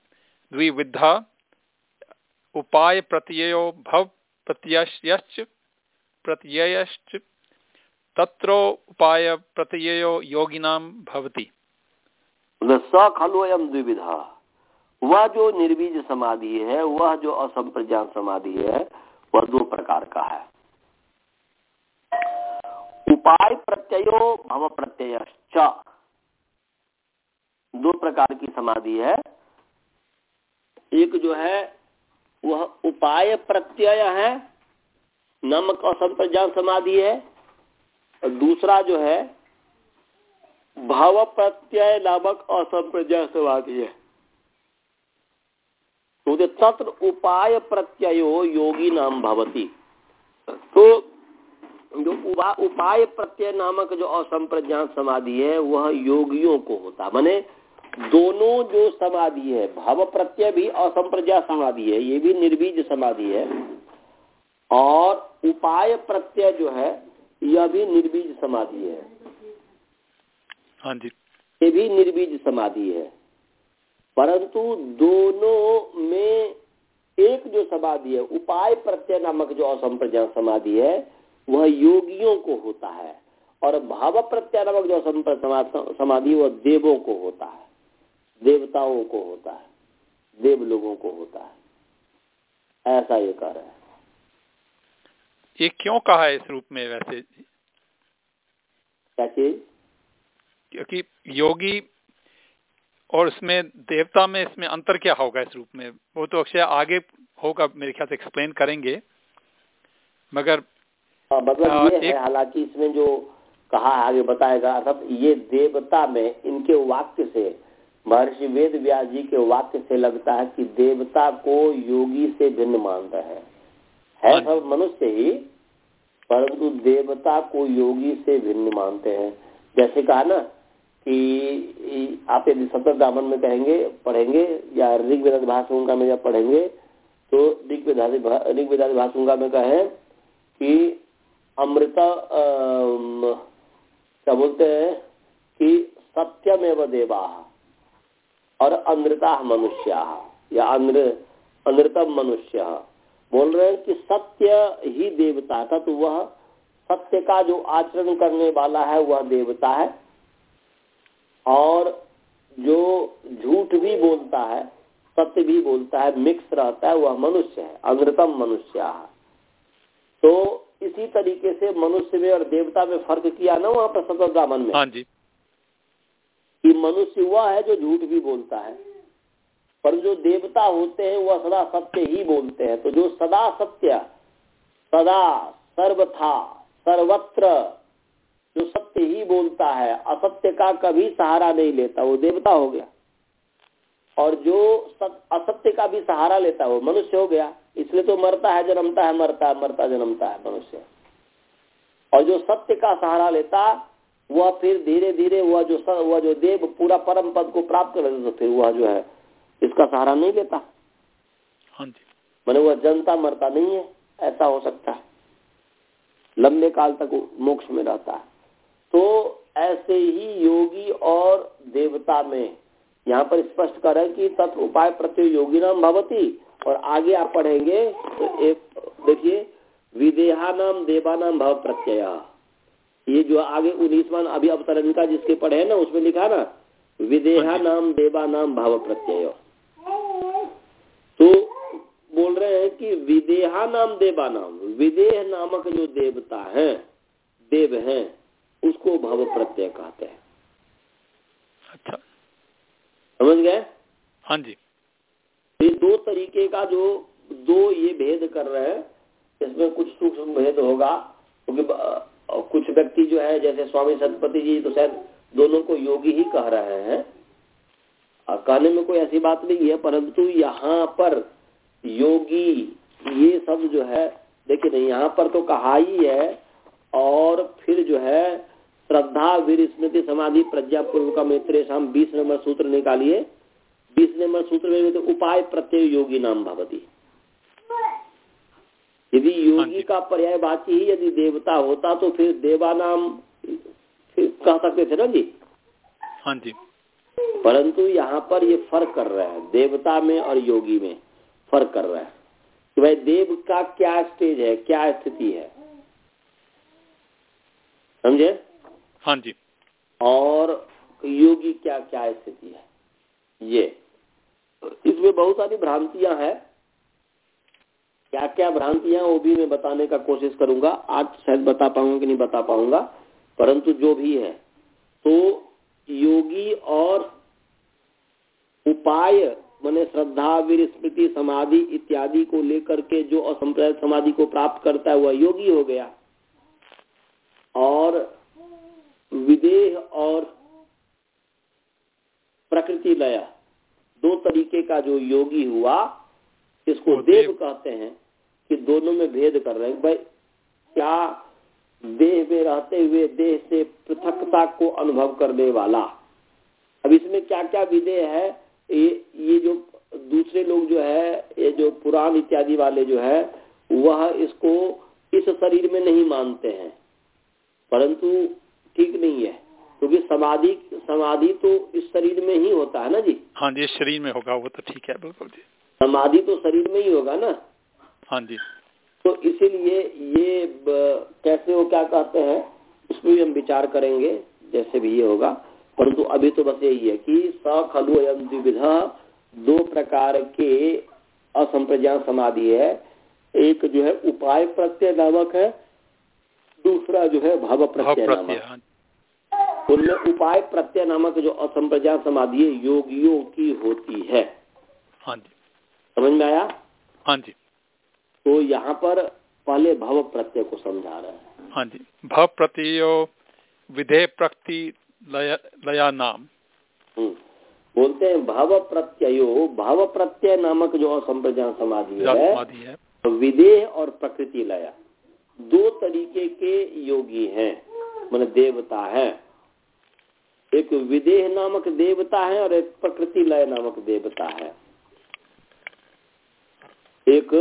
द्विविधा उपाय प्रत्ययो भव प्रत्ययश्च प्रत्ययश्च, तत्रो उपाय प्रत्ययो योगिनाम भवति स खलु अयम द्विविधा। वह जो निर्बीज समाधि है, वह जो असंप्रज्ञान समाधि है, वह दो प्रकार का है। उपाय प्रत्ययो भव प्रत्यय दो प्रकार की समाधि है। एक जो है वह उपाय प्रत्यय है। नमक असंप्रज्ञान समाधि है। और दूसरा जो है, भाव प्रत्यय, नामक असंप्रजय समाधि है। तो तत्र उपाय प्रत्ययो योगी नाम भवती। तो जो उपाय प्रत्यय नामक जो असंप्रज्ञान समाधि है, वह योगियों को होता। माने दोनों जो समाधि है भाव प्रत्यय भी असंप्रज्ञा समाधि है ये भी निर्बीज समाधि है। और उपाय प्रत्यय जो है यह भी निर्बीज समाधि है। हाँ जी। ये भी निर्बीज समाधि है। परंतु दोनों में एक जो समाधि है उपाय प्रत्यय नामक जो असंप्रज्ञा समाधि है वह योगियों को होता है। और भाव प्रत्यय नामक जो समाधि वह देवों को होता है। देवताओं को होता है देव लोगों को होता है। ऐसा ये कह रहे हैं। ये क्यों कहा है इस रूप में वैसे? क्या चीज़? क्योंकि योगी और इसमें देवता में इसमें अंतर क्या होगा इस रूप में? वो तो अक्षय आगे होगा मेरे ख्याल से एक्सप्लेन करेंगे। मगर हाँ, मतलब ये एक... है हालाँकि इसमें जो कहा आगे बताएगा अर्थात ये देवता में इनके वाक्य से महर्षि वेद व्यास जी के वाक्य से लगता है कि देवता को योगी से भिन्न मानता है। है सब मनुष्य ही परंतु देवता को योगी से भिन्न मानते हैं। जैसे कहा ना कि आप यदि सतर दामन में कहेंगे पढ़ेंगे या ऋग्वेद भाषुंगा में जब पढ़ेंगे तो ऋग्वेदादि ऋग्वेदादि भाषुंगा में कहें कि अमृता क्या बोलते हैं कि सत्यमेव देवा। और अमृता मनुष्य या अमृतम मनुष्य बोल रहे हैं कि सत्य ही देवता था तो वह सत्य का जो आचरण करने वाला है, वह देवता है। और जो झूठ भी बोलता है, सत्य भी बोलता है, मिक्स रहता है, वह मनुष्य है अमृतम मनुष्य तो इसी तरीके से मनुष्य में और देवता में फ़र्क किया ना वहाँ पर सतर ब्राह्मण में? हाँ जी। कि मनुष्य वह है जो झूठ भी बोलता है। पर जो देवता होते हैं, वह सदा सत्य ही बोलते हैं। तो जो सदा सत्य, सदा सर्वथा, सर्वत्र, जो सत्य ही बोलता है, असत्य का कभी सहारा नहीं लेता। वो देवता हो गया। और जो असत्य का भी सहारा लेता है, वो मनुष्य हो गया। इसलिए तो मरता है, जन्मता है, मरता है, मरता, जन्मता है मनुष्य। और जो सत्य का सहारा लेता वह फिर धीरे धीरे वह जो सर, वह जो देव पूरा परम पद को प्राप्त कर लेता तो फिर वह जो है इसका सहारा नहीं लेता। हाँ जी। मैंने वह जनता मरता नहीं है ऐसा हो सकता है। लंबे काल तक मोक्ष में रहता है। तो ऐसे ही योगी और देवता में यहाँ पर स्पष्ट कर है कि तत्व उपाय प्रत्यय योगी नाम भवती। और आगे आप पढ़ेंगे तो एक देखिए विदेहा नाम देवा नाम भव प्रत्यय। ये जो आगे उन्नीसवान अभी अवतरण का जिसके पढ़े ना उसमें लिखा ना विदेहा हाँ नाम देवा नाम भाव प्रत्यय। तो बोल रहे हैं कि विदेहा नाम देवा नाम विदेह नामक जो देवता है देव हैं उसको भव प्रत्यय कहते हैं। अच्छा। समझ गए? हाँ जी। ये दो तरीके का जो दो ये भेद कर रहे हैं इसमें कुछ सूक्ष्म भेद होगा क्योंकि कुछ व्यक्ति जो है, जैसे स्वामी सतपति जी तो शायद दोनों को योगी ही कह रहे हैं। कहने में कोई ऐसी बात नहीं है, परंतु यहाँ पर योगी, ये सब जो है, देखिए नहीं, यहाँ पर तो कहा ही है, और फिर जो है, श्रद्धा, वीर, स्मृति, समाधि, प्रज्ञा, पूर्व का मित्र शाम बीस नंबर सूत्र निकालिए। बीस नंबर सूत्र में तो उपाय प्रत्यय योगी नाम भवती। यदि योगी हाँ का पर्याय बाची ही यदि देवता होता तो फिर देवा नाम कह सकते थे ना जी? हाँ जी। परंतु यहाँ पर ये फ़र्क कर रहा है देवता में और योगी में फ़र्क कर रहा है कि भाई देव का क्या स्टेज है क्या स्थिति है? समझे? हाँ जी। और योगी क्या क्या स्थिति है? ये। इसमें बहुत सारी भ्रांतियाँ हैं। क्या क्या भ्रांतियाँ वो भी मैं बताने का कोशिश करूँगा। आज शायद बता पाऊँगा कि नहीं बता पाऊँगा, परंतु जो भी है तो योगी और उपाय, मैंने श्रद्धा, वीर, स्मृति, समाधि इत्यादि को लेकर के जो असंप्रदाय समाधि को प्राप्त करता है, वह योगी हो गया। और विदेह और प्रकृति लया, दो तरीके का जो योगी हुआ इसको देव कहते हैं कि दोनों में भेद कर रहे हैं। भाई क्या देह में रहते हुए देह से पृथकता को अनुभव करने वाला? अब इसमें क्या क्या विदेह है? ये ये जो दूसरे लोग जो है ये जो पुराण इत्यादि वाले जो है वह इसको इस शरीर में नहीं मानते हैं। परंतु ठीक नहीं है क्योंकि तो समाधि समाधि तो इस शरीर में ही होता है ना जी? हाँ जी शरीर में होगा वो तो ठीक है बिल्कुल जी। समाधि तो शरीर में ही होगा ना? हाँ जी। तो इसीलिए ये कैसे वो क्या कहते हैं उसमें भी हम विचार करेंगे जैसे भी ये होगा। परंतु अभी तो बस यही है कि स खलु अयम द्विविधा दो प्रकार के असंप्रज्ञान समाधि है। एक जो है उपाय प्रत्यय नामक है दूसरा जो है भाव प्रत्यय नामक। हाँ। उनमें उपाय प्रत्यय नामक जो असंप्रज्ञान समाधि योगियों की होती है। हाँ जी। समझ में आया? हाँ जी। तो यहाँ पर पहले भव प्रत्यय को समझा रहे हैं। हाँ जी। भव प्रत्यय विधेय प्रकृति लया नाम। हम्म। बोलते हैं भव प्रत्ययो भव प्रत्यय नामक जो असंप्रज्ञान समाधि है, है। विदेह और प्रकृति लया। दो तरीके के योगी हैं मान देवता है। एक विदेह नामक देवता है और एक प्रकृति लय नामक देवता है। एक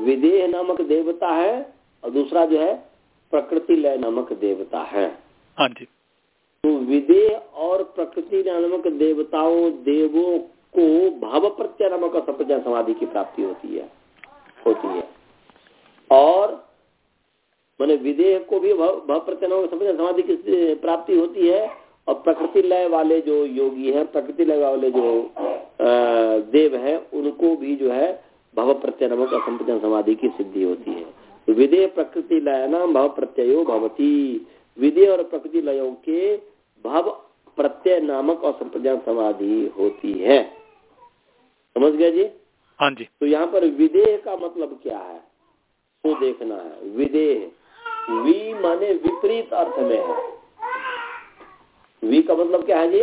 विदेह नामक देवता है और दूसरा जो है प्रकृति लय नामक देवता है। हाँ जी। तो विदेह और प्रकृति नामक देवताओं देवों को भाव प्रत्यय नामक सप्रज्ञा समाधि की प्राप्ति होती है होती है। और मैंने विदेह को भी भाव प्रत्यय नामक सप्रज्ञा समाधि की प्राप्ति होती है और प्रकृति लय वाले जो योगी है प्रकृति लय वाले जो देव है उनको भी जो है भव प्रत्यय नामक असंप्रज्ञान समाधि की सिद्धि होती है। विदेह प्रकृति लय नाम भव प्रत्ययो भवती। विधेय और प्रकृति लयों के भव प्रत्यय नामक असंप्रज्ञान समाधि होती है। समझ गए जी? हाँ जी। तो यहाँ पर विदेह का मतलब क्या है? वो तो देखना है। विदेह वी माने विपरीत अर्थ में है। वी का मतलब क्या है जी?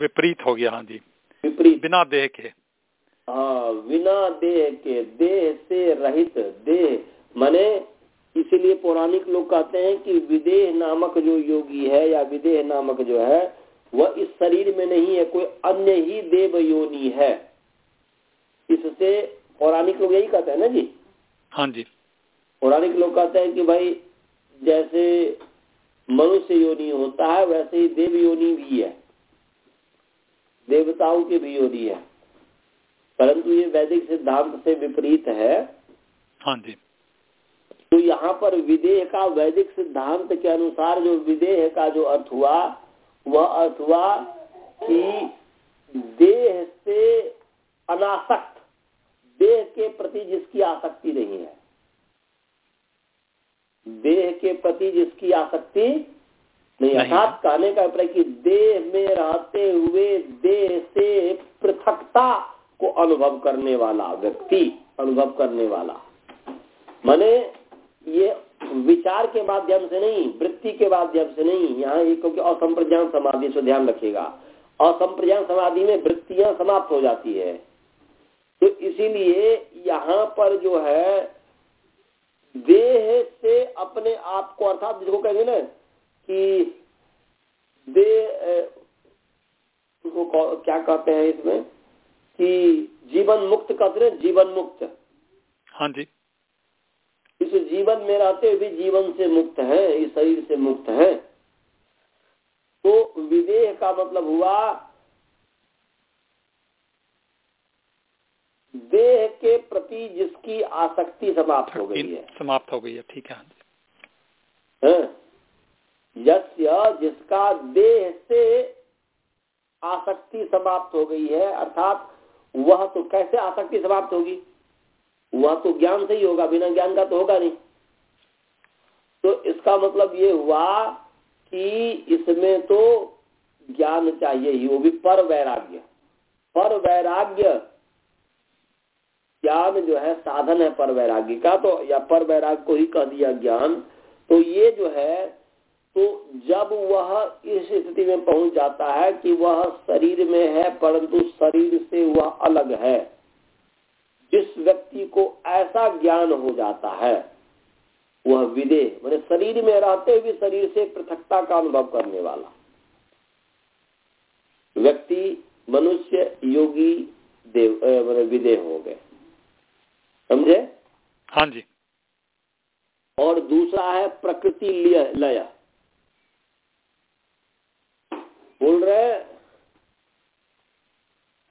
विपरीत हो गया हाँ जी। विपरीत। बिना देह के। हाँ बिना देह के देह से रहित देह। माने इसीलिए पौराणिक लोग कहते हैं कि विदेह नामक जो योगी है या विदेह नामक जो है वह इस शरीर में नहीं है कोई अन्य ही देव योनि है। इससे पौराणिक लोग यही कहते हैं ना जी? हाँ जी। पौराणिक लोग कहते हैं कि भाई जैसे मनुष्य योनि होता है वैसे ही देव योनि भी है। देवताओं की भी योनि है। परंतु ये वैदिक सिद्धांत से विपरीत है। हाँ जी। तो यहाँ पर विदेह का वैदिक सिद्धांत के अनुसार जो विदेह का जो अर्थ हुआ वह अर्थ हुआ कि देह से अनासक्त देह के प्रति जिसकी आसक्ति नहीं है। देह के प्रति जिसकी आसक्ति नहीं अर्थात कहने का अभिप्राय कि देह में रहते हुए देह से पृथकता को अनुभव करने वाला व्यक्ति, अनुभव करने वाला। माने ये विचार के माध्यम से नहीं, वृत्ति के माध्यम से नहीं, यहाँ क्योंकि असंप्रज्ञान समाधि से ध्यान रखेगा। असंप्रज्ञान समाधि में वृत्तियाँ समाप्त हो जाती है। तो इसीलिए यहाँ पर जो है, देह से अपने आप को, अर्थात जिसको कहेंगे ना, कि देह उसको क्या कहते हैं इसमें? कि जीवन मुक्त कहते हैं जीवन मुक्त। हाँ जी। इस जीवन में रहते हुए भी जीवन से मुक्त है इस शरीर से मुक्त है। तो विदेह का मतलब हुआ देह के प्रति जिसकी आसक्ति समाप्त हो गई है। समाप्त हो गई है ठीक है हाँ? यस्य जिसका देह से आसक्ति समाप्त हो गई है अर्थात वह तो कैसे आसक्ति समाप्त होगी? वह तो ज्ञान से ही होगा, बिना ज्ञान का तो होगा नहीं। तो इसका मतलब ये हुआ कि इसमें तो ज्ञान चाहिए ही, वो भी पर वैराग्य। पर वैराग्य, ज्ञान जो है, साधन है पर वैराग्य का तो या पर वैराग्य को ही कह दिया ज्ञान। तो ये जो है तो जब वह इस स्थिति में पहुँच जाता है कि वह शरीर में है परंतु शरीर से वह अलग है जिस व्यक्ति को ऐसा ज्ञान हो जाता है वह विदेह मैंने शरीर में रहते हुए शरीर से पृथकता का अनुभव करने वाला। व्यक्ति मनुष्य योगी देव मैंने विदेह हो गए। समझे? हाँ जी। और दूसरा है प्रकृति लय। बोल रहे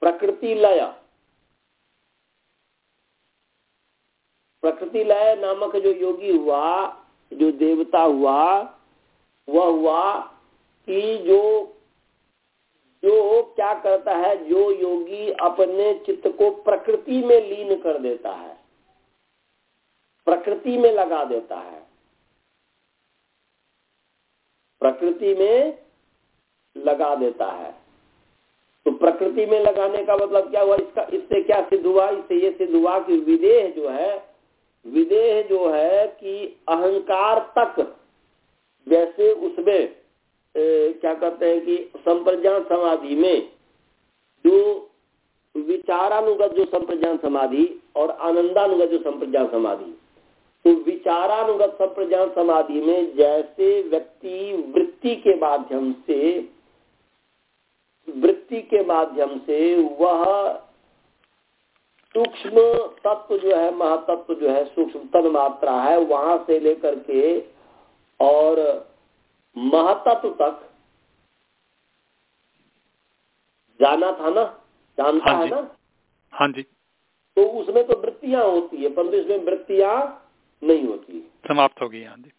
प्रकृति लय। प्रकृति लय नामक जो योगी हुआ, जो देवता हुआ, वह हुआ कि जो जो क्या करता है, जो योगी अपने चित्त को प्रकृति में लीन कर देता है, प्रकृति में लगा देता है। प्रकृति में लगा देता है। तो प्रकृति में लगाने का मतलब क्या हुआ? इसका इससे क्या सिद्ध हुआ? इससे ये सिद्ध हुआ कि विदेह जो है विदेह जो है कि अहंकार तक जैसे उसमें ए, क्या कहते हैं कि संप्रज्ञान समाधि में जो विचारानुगत जो संप्रज्ञान समाधि और आनंदानुगत जो संप्रज्ञान समाधि तो विचारानुगत संप्रज्ञान समाधि में जैसे व्यक्ति वृत्ति के माध्यम से वृत्ति के माध्यम से वह सूक्ष्म तत्व जो है महातत्व जो है सूक्ष्म तन मात्रा है वहाँ से लेकर के और महातत्व तक जाना था ना? जानता हाँ है ना? हाँ जी। तो उसमें तो वृत्तियाँ होती है परंतु इसमें वृत्तियाँ नहीं होती समाप्त हो गई हाँ जी।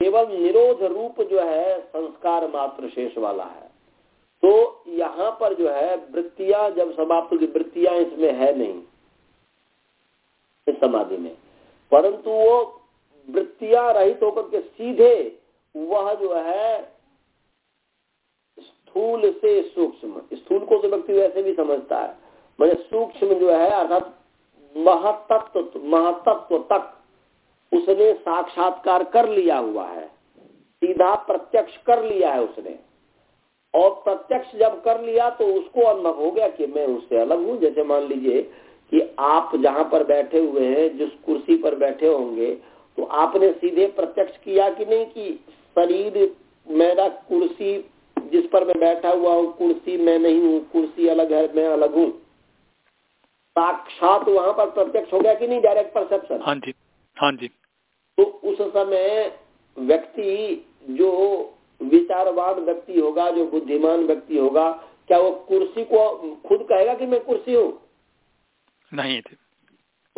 केवल निरोध रूप जो है संस्कार मात्र शेष वाला है। तो यहाँ पर जो है, वृत्तियाँ जब समाप्त होगी, वृत्तियाँ इसमें है नहीं, इस समाधि में। परंतु वो वृत्तियाँ रहित होकर के सीधे वह जो है, स्थूल से सूक्ष्म, स्थूल को तो व्यक्ति वैसे भी समझता है। मैंने सूक्ष्म जो है, अर्थात महातत्व महातत्व तक उसने साक्षात्कार कर लिया हुआ है, सीधा प्रत्यक्ष कर लिया है उसने। और प्रत्यक्ष जब कर लिया तो उसको अनुभव हो गया कि मैं उससे अलग हूँ। जैसे मान लीजिए कि आप जहाँ पर बैठे हुए हैं जिस कुर्सी पर बैठे होंगे तो आपने सीधे प्रत्यक्ष किया कि नहीं कि शरीर मेरा कुर्सी जिस पर मैं बैठा हुआ हूँ कुर्सी मैं नहीं हूँ कुर्सी अलग है मैं अलग हूँ। साक्षात वहाँ पर प्रत्यक्ष हो गया कि नहीं डायरेक्ट परसेप्शन हाँ जी हाँ जी। तो उस समय व्यक्ति जो विचारवान व्यक्ति होगा जो बुद्धिमान व्यक्ति होगा क्या वो कुर्सी को खुद कहेगा कि मैं कुर्सी हूँ? नहीं थे।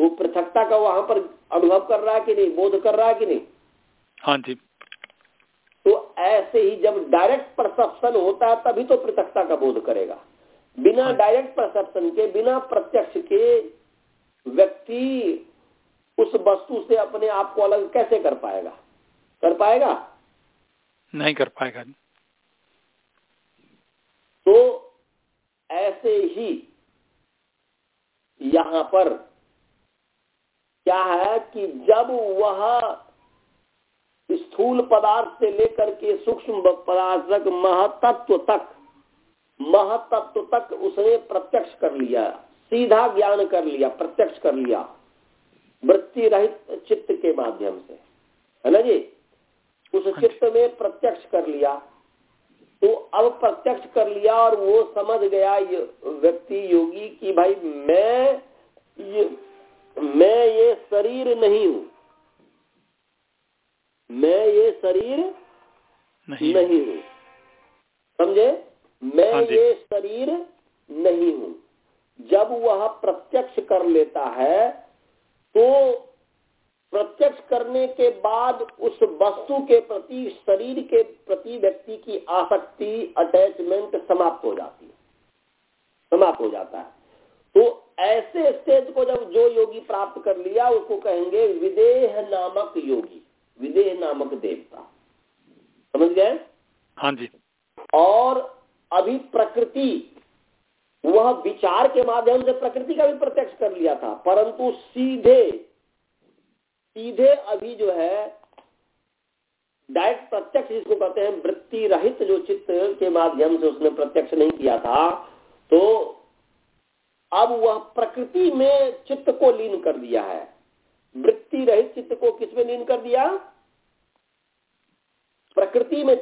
वो पृथकता का वहाँ पर अनुभव कर रहा है कि नहीं बोध कर रहा है कि नहीं? हाँ जी। तो ऐसे ही जब डायरेक्ट परसेप्शन होता है तभी तो पृथकता का बोध करेगा। बिना हाँ। डायरेक्ट। परसेप्शन के बिना प्रत्यक्ष के व्यक्ति उस वस्तु से अपने आप को अलग कैसे कर पाएगा? कर पाएगा? नहीं कर पाएगा। तो ऐसे ही यहाँ पर क्या है कि जब वह स्थूल पदार्थ से लेकर के सूक्ष्म पदार्थ तक, महतत्व तक महतत्व तक उसने प्रत्यक्ष कर लिया, सीधा ज्ञान कर लिया, प्रत्यक्ष कर लिया वृत्ति रहित चित्त के माध्यम से। है ना जी? उस हाँ चित्त में प्रत्यक्ष कर लिया। तो अब प्रत्यक्ष कर लिया और वो समझ गया व्यक्ति योगी कि भाई मैं ये मैं ये शरीर नहीं हूँ। मैं ये शरीर नहीं, नहीं हूँ। समझे? मैं हाँ ये शरीर नहीं हूँ। जब वह प्रत्यक्ष कर लेता है तो प्रत्यक्ष करने के बाद उस वस्तु के प्रति शरीर के प्रति व्यक्ति की आसक्ति अटैचमेंट समाप्त हो जाती है। समाप्त हो जाता है। तो ऐसे स्टेज को जब जो योगी प्राप्त कर लिया उसको कहेंगे विदेह नामक योगी विदेह नामक देवता। समझ गए? हाँ जी। और अभी प्रकृति वह विचार के माध्यम से प्रकृति का भी प्रत्यक्ष कर लिया था परंतु सीधे सीधे अभी जो है, डायरेक्ट प्रत्यक्ष जिसको कहते हैं, वृत्ति रहित जो चित्त के माध्यम से उसने प्रत्यक्ष नहीं किया था तो अब वह प्रकृति में चित्त को लीन कर दिया है। वृत्ति रहित चित्त को किसमें लीन कर दिया? प्रकृति में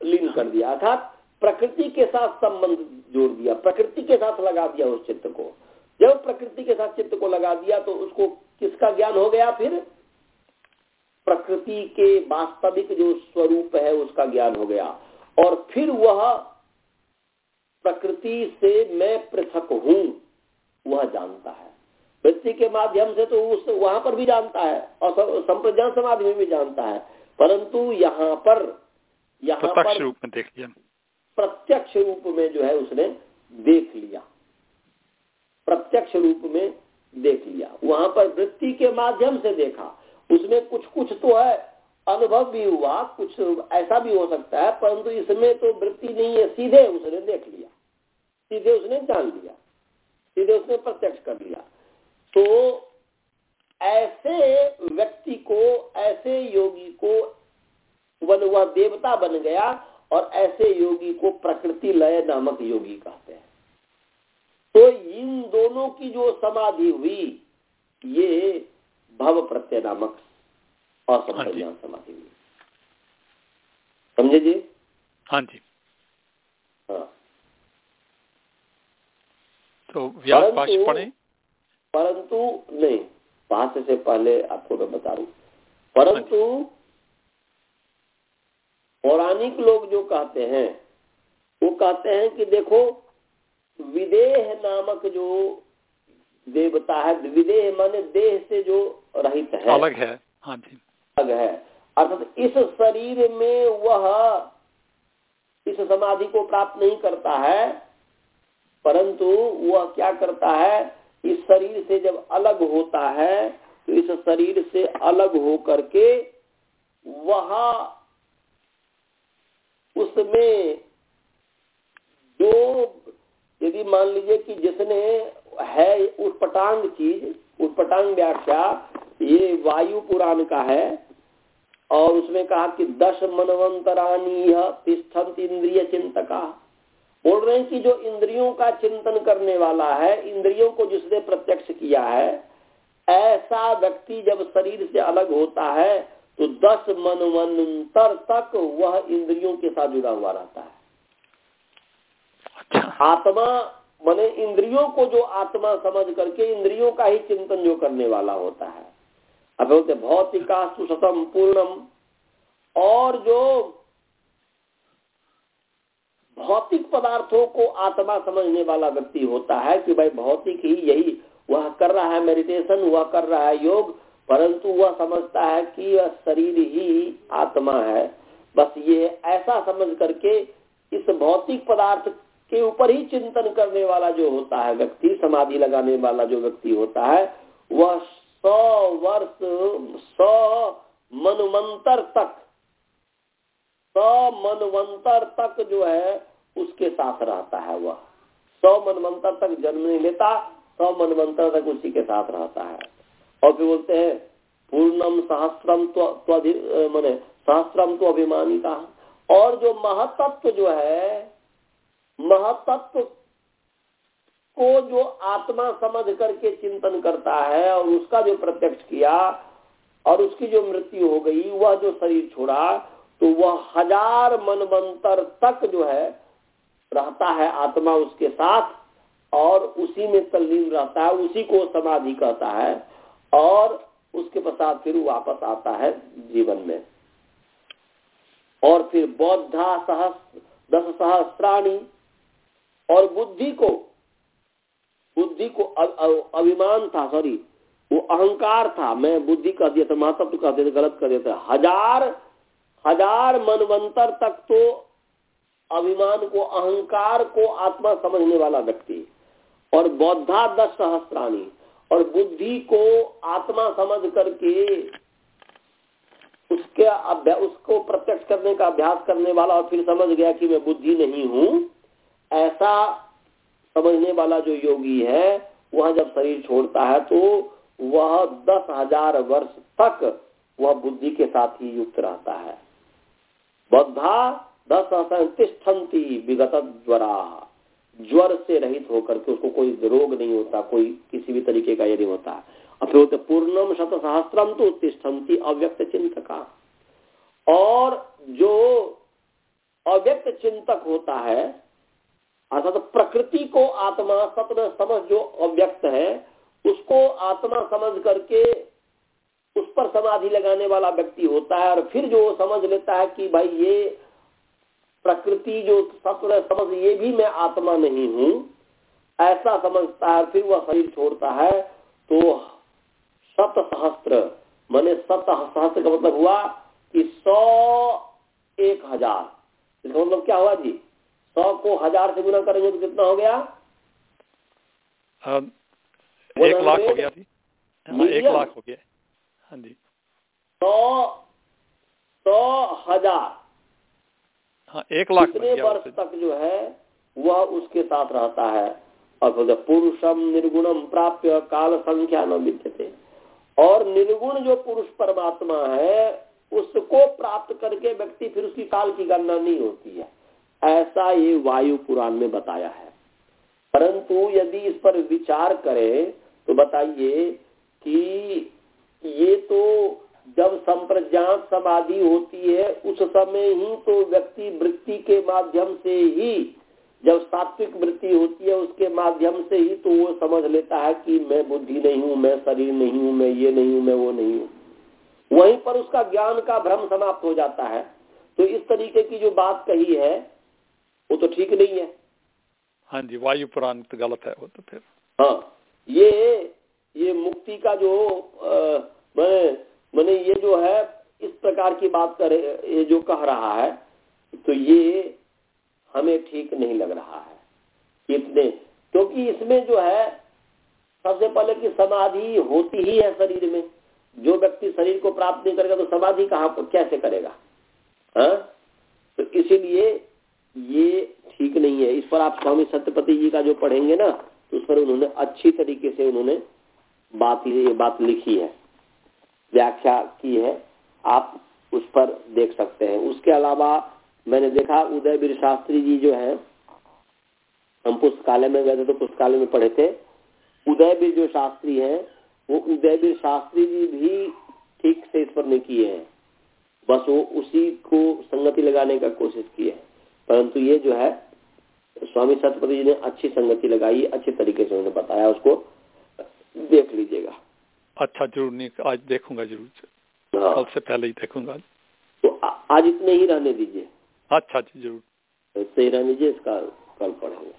लीन कर दिया, अर्थात प्रकृति के साथ संबंध जोड़ दिया, प्रकृति के साथ लगा दिया उस चित्त को। जब प्रकृति के साथ चित्त को लगा दिया तो उसको किसका ज्ञान हो गया फिर? प्रकृति के वास्तविक जो स्वरूप है उसका ज्ञान हो गया। और फिर वह प्रकृति से मैं पृथक हूँ वह जानता है। वृत्ति के माध्यम से तो उस वहाँ पर भी जानता है और संप्रज्ञान समाधि में भी जानता है। परंतु यहाँ पर यहाँ पर रूप में देख लिया। प्रत्यक्ष रूप में जो है उसने देख लिया। प्रत्यक्ष रूप में देख लिया। वहाँ पर वृत्ति के माध्यम से देखा। उसमें कुछ कुछ तो है। अनुभव भी हुआ, कुछ ऐसा भी हो सकता है, परंतु इसमें तो वृत्ति नहीं है। सीधे उसने देख लिया। सीधे उसने जान लिया। सीधे उसने प्रत्यक्ष कर लिया। तो ऐसे व्यक्ति को, ऐसे योगी को वह देवता बन गया और ऐसे योगी को प्रकृति लय नामक योगी कहते हैं। तो इन दोनों की जो समाधि हुई ये भव प्रत्यय नामक असंप्रज्ञान हाँ समाधि हुई। समझे जी? हाँ जी। हाँ। तो व्यास पढ़े। परंतु नहीं पास से पहले आपको मैं बता रू परंतु हाँ पौराणिक लोग जो कहते हैं वो कहते हैं कि देखो विदेह नामक जो देवता है विदेह माने देह से जो रहित है। अलग है। हाँ जी। अलग है। अर्थात इस शरीर में वह इस समाधि को प्राप्त नहीं करता है परंतु वह क्या करता है इस शरीर से जब अलग होता है तो इस शरीर से अलग हो करके वह उसमें जो यदि मान लीजिए कि जिसने है उत्पटांग चीज़ उत्पटांग व्याख्या, ये वायु पुराण का है, और उसमें कहा कि दश मनवंतरानी तिष्ठंत इंद्रिय चिंतका बोल रहे हैं कि जो इंद्रियों का चिंतन करने वाला है, इंद्रियों को जिसने प्रत्यक्ष किया है, ऐसा व्यक्ति जब शरीर से अलग होता है तो दस मनवंतर तक वह इंद्रियों के साथ जुड़ा हुआ रहता है। आत्मा मने इंद्रियों को जो आत्मा समझ करके इंद्रियों का ही चिंतन जो करने वाला होता है। अब बोलते भौतिका सुसतम पूर्णम और जो भौतिक पदार्थों को आत्मा समझने वाला व्यक्ति होता है कि भाई भौतिक ही यही, वह कर रहा है मेडिटेशन वह कर रहा है योग, परंतु वह समझता है कि यह शरीर ही आत्मा है। बस ये ऐसा समझ करके इस भौतिक पदार्थ के ऊपर ही चिंतन करने वाला जो होता है, व्यक्ति, समाधि लगाने वाला जो व्यक्ति होता है, वह सौ वर्ष, सौ मनवंतर तक, सौ मनवंतर तक जो है, उसके साथ रहता है वह। सौ मनवंतर तक जन्म नहीं लेता, सौ मनवंतर तक उसी के साथ रहता है। और फिर बोलते हैं, पूर्णम सहस्त्रम तो मैंने सहस्त्रम तो अभिमानी का और जो महतत्व जो है महतत्व को जो आत्मा समझ करके चिंतन करता है और उसका जो प्रत्यक्ष किया और उसकी जो मृत्यु हो गई, वह जो शरीर छोड़ा तो वह हज़ार मनवंतर तक जो है रहता है आत्मा उसके साथ और उसी में तल्लीन रहता है, उसी को समाधि कहता है और उसके पश्चात फिर वापस आता है जीवन में। और फिर बौद्धा सहस्त्र, दस सहस्त्राणी और बुद्धि को बुद्धि को अभिमान था सॉरी वो अहंकार था। मैं बुद्धि कह दिया था महत्व कह दिया गलत कर था। हज़ार हज़ार मनवंतर तक तो अभिमान को, अहंकार को आत्मा समझने वाला व्यक्ति। और बौद्धा दस सहस्त्राणी। और बुद्धि को आत्मा समझ करके उसके उसको प्रत्यक्ष करने का अभ्यास करने वाला, और फिर समझ गया कि मैं बुद्धि नहीं हूँ। ऐसा समझने वाला जो योगी है, वह जब शरीर छोड़ता है तो वह दस हज़ार वर्ष तक वह बुद्धि के साथ ही युक्त रहता है। बद्धा दस तिष्ठन्ति विगत ज्वरा। ज्वर से रहित होकर के उसको कोई रोग नहीं होता, कोई किसी भी तरीके का ये नहीं होता। होते पूर्णम शत सहस्त्रम तो तिष्ठन्ति अव्यक्त चिंतका। और जो अव्यक्त चिंतक होता है अर्थात प्रकृति को आत्मा सत्य समझ जो अव्यक्त है, उसको आत्मा समझ करके उस पर समाधि लगाने वाला व्यक्ति होता है और फिर जो समझ लेता है कि भाई ये प्रकृति जो सत्य समझ, ये भी मैं आत्मा नहीं हूँ, ऐसा समझता है फिर वह शरीर छोड़ता है तो सत सहस्त्र मैंने सत सहस्त्र का मतलब हुआ कि सौ एक हज़ार। इसका मतलब क्या हुआ जी? सौ को हज़ार से गुना करेंगे तो कितना हो गया? एक लाख हो गया हाँ, एक लाख हो गया। हाँ जी। सौ सौ हज़ार। हाँ एक लाख कितने वर्ष तक जो है वह उसके साथ रहता है? और पुरुषम निर्गुणम प्राप्य काल संख्या न विद्यते और निर्गुण जो पुरुष परमात्मा है उसको प्राप्त करके व्यक्ति फिर उसकी काल की गणना नहीं होती है। ऐसा ये वायु पुराण में बताया है। परंतु यदि इस पर विचार करें तो बताइए कि ये तो जब संप्रज्ञात समाधि होती है, उस समय ही तो व्यक्ति वृत्ति के माध्यम से ही, जब सात्विक वृत्ति होती है, उसके माध्यम से ही तो वो समझ लेता है कि मैं बुद्धि नहीं हूँ, मैं शरीर नहीं हूँ, मैं ये नहीं हूँ, मैं वो नहीं हूँ। वहीं पर उसका ज्ञान का भ्रम समाप्त हो जाता है। तो इस तरीके की जो बात कही है वो तो ठीक नहीं है। हाँ जी वायु पुराण तो गलत है वो तो फिर। हाँ ये ये मुक्ति का जो मैं मैंने ये जो है इस प्रकार की बात करे ये जो कह रहा है तो ये हमें ठीक नहीं लग रहा है इतने। क्योंकि तो इसमें जो है सबसे पहले कि समाधि होती ही है शरीर में। जो व्यक्ति शरीर को प्राप्त नहीं करेगा तो समाधि कहा कैसे करेगा? हा? तो इसीलिए ये ठीक नहीं है। इस पर आप स्वामी सत्यपति जी का जो पढ़ेंगे ना तो उस पर उन्होंने अच्छी तरीके से उन्होंने बात ये बात लिखी है, व्याख्या की है। आप उस पर देख सकते हैं। उसके अलावा मैंने देखा उदयवीर शास्त्री जी जो है, हम पुस्तकालय में गए थे तो पुस्तकालय में पढ़े थे। उदयवीर जो शास्त्री हैं, वो उदयवीर शास्त्री जी भी ठीक से इस पर नहीं किए हैं। बस वो उसी को संगति लगाने का कोशिश की है। परंतु ये जो है स्वामी सतपति जी ने अच्छी संगति लगाई अच्छे तरीके से उन्होंने बताया उसको। देख लीजिएगा। अच्छा ज़रूर नहीं आज देखूँगा ज़रूर। हाँ। कल से पहले ही देखूँगा तो आ- आज इतने ही रहने दीजिए। अच्छा जी ज़रूर। इतने ही रहने दीजिए इसका कल पढ़ेंगे।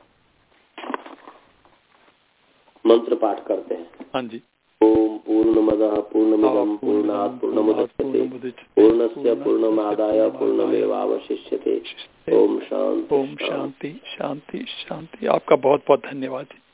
मंत्र पाठ करते हैं। हाँ जी। ओम पूर्णमद पूर्णमिदं पूर्णात् पूर्णमुदच्यते। पूर्णस्य पूर्णमादाय पूर्णमेवावशिष्यते। ओम शांति ओम शांति शांति शांति आपका बहुत बहुत धन्यवाद। जी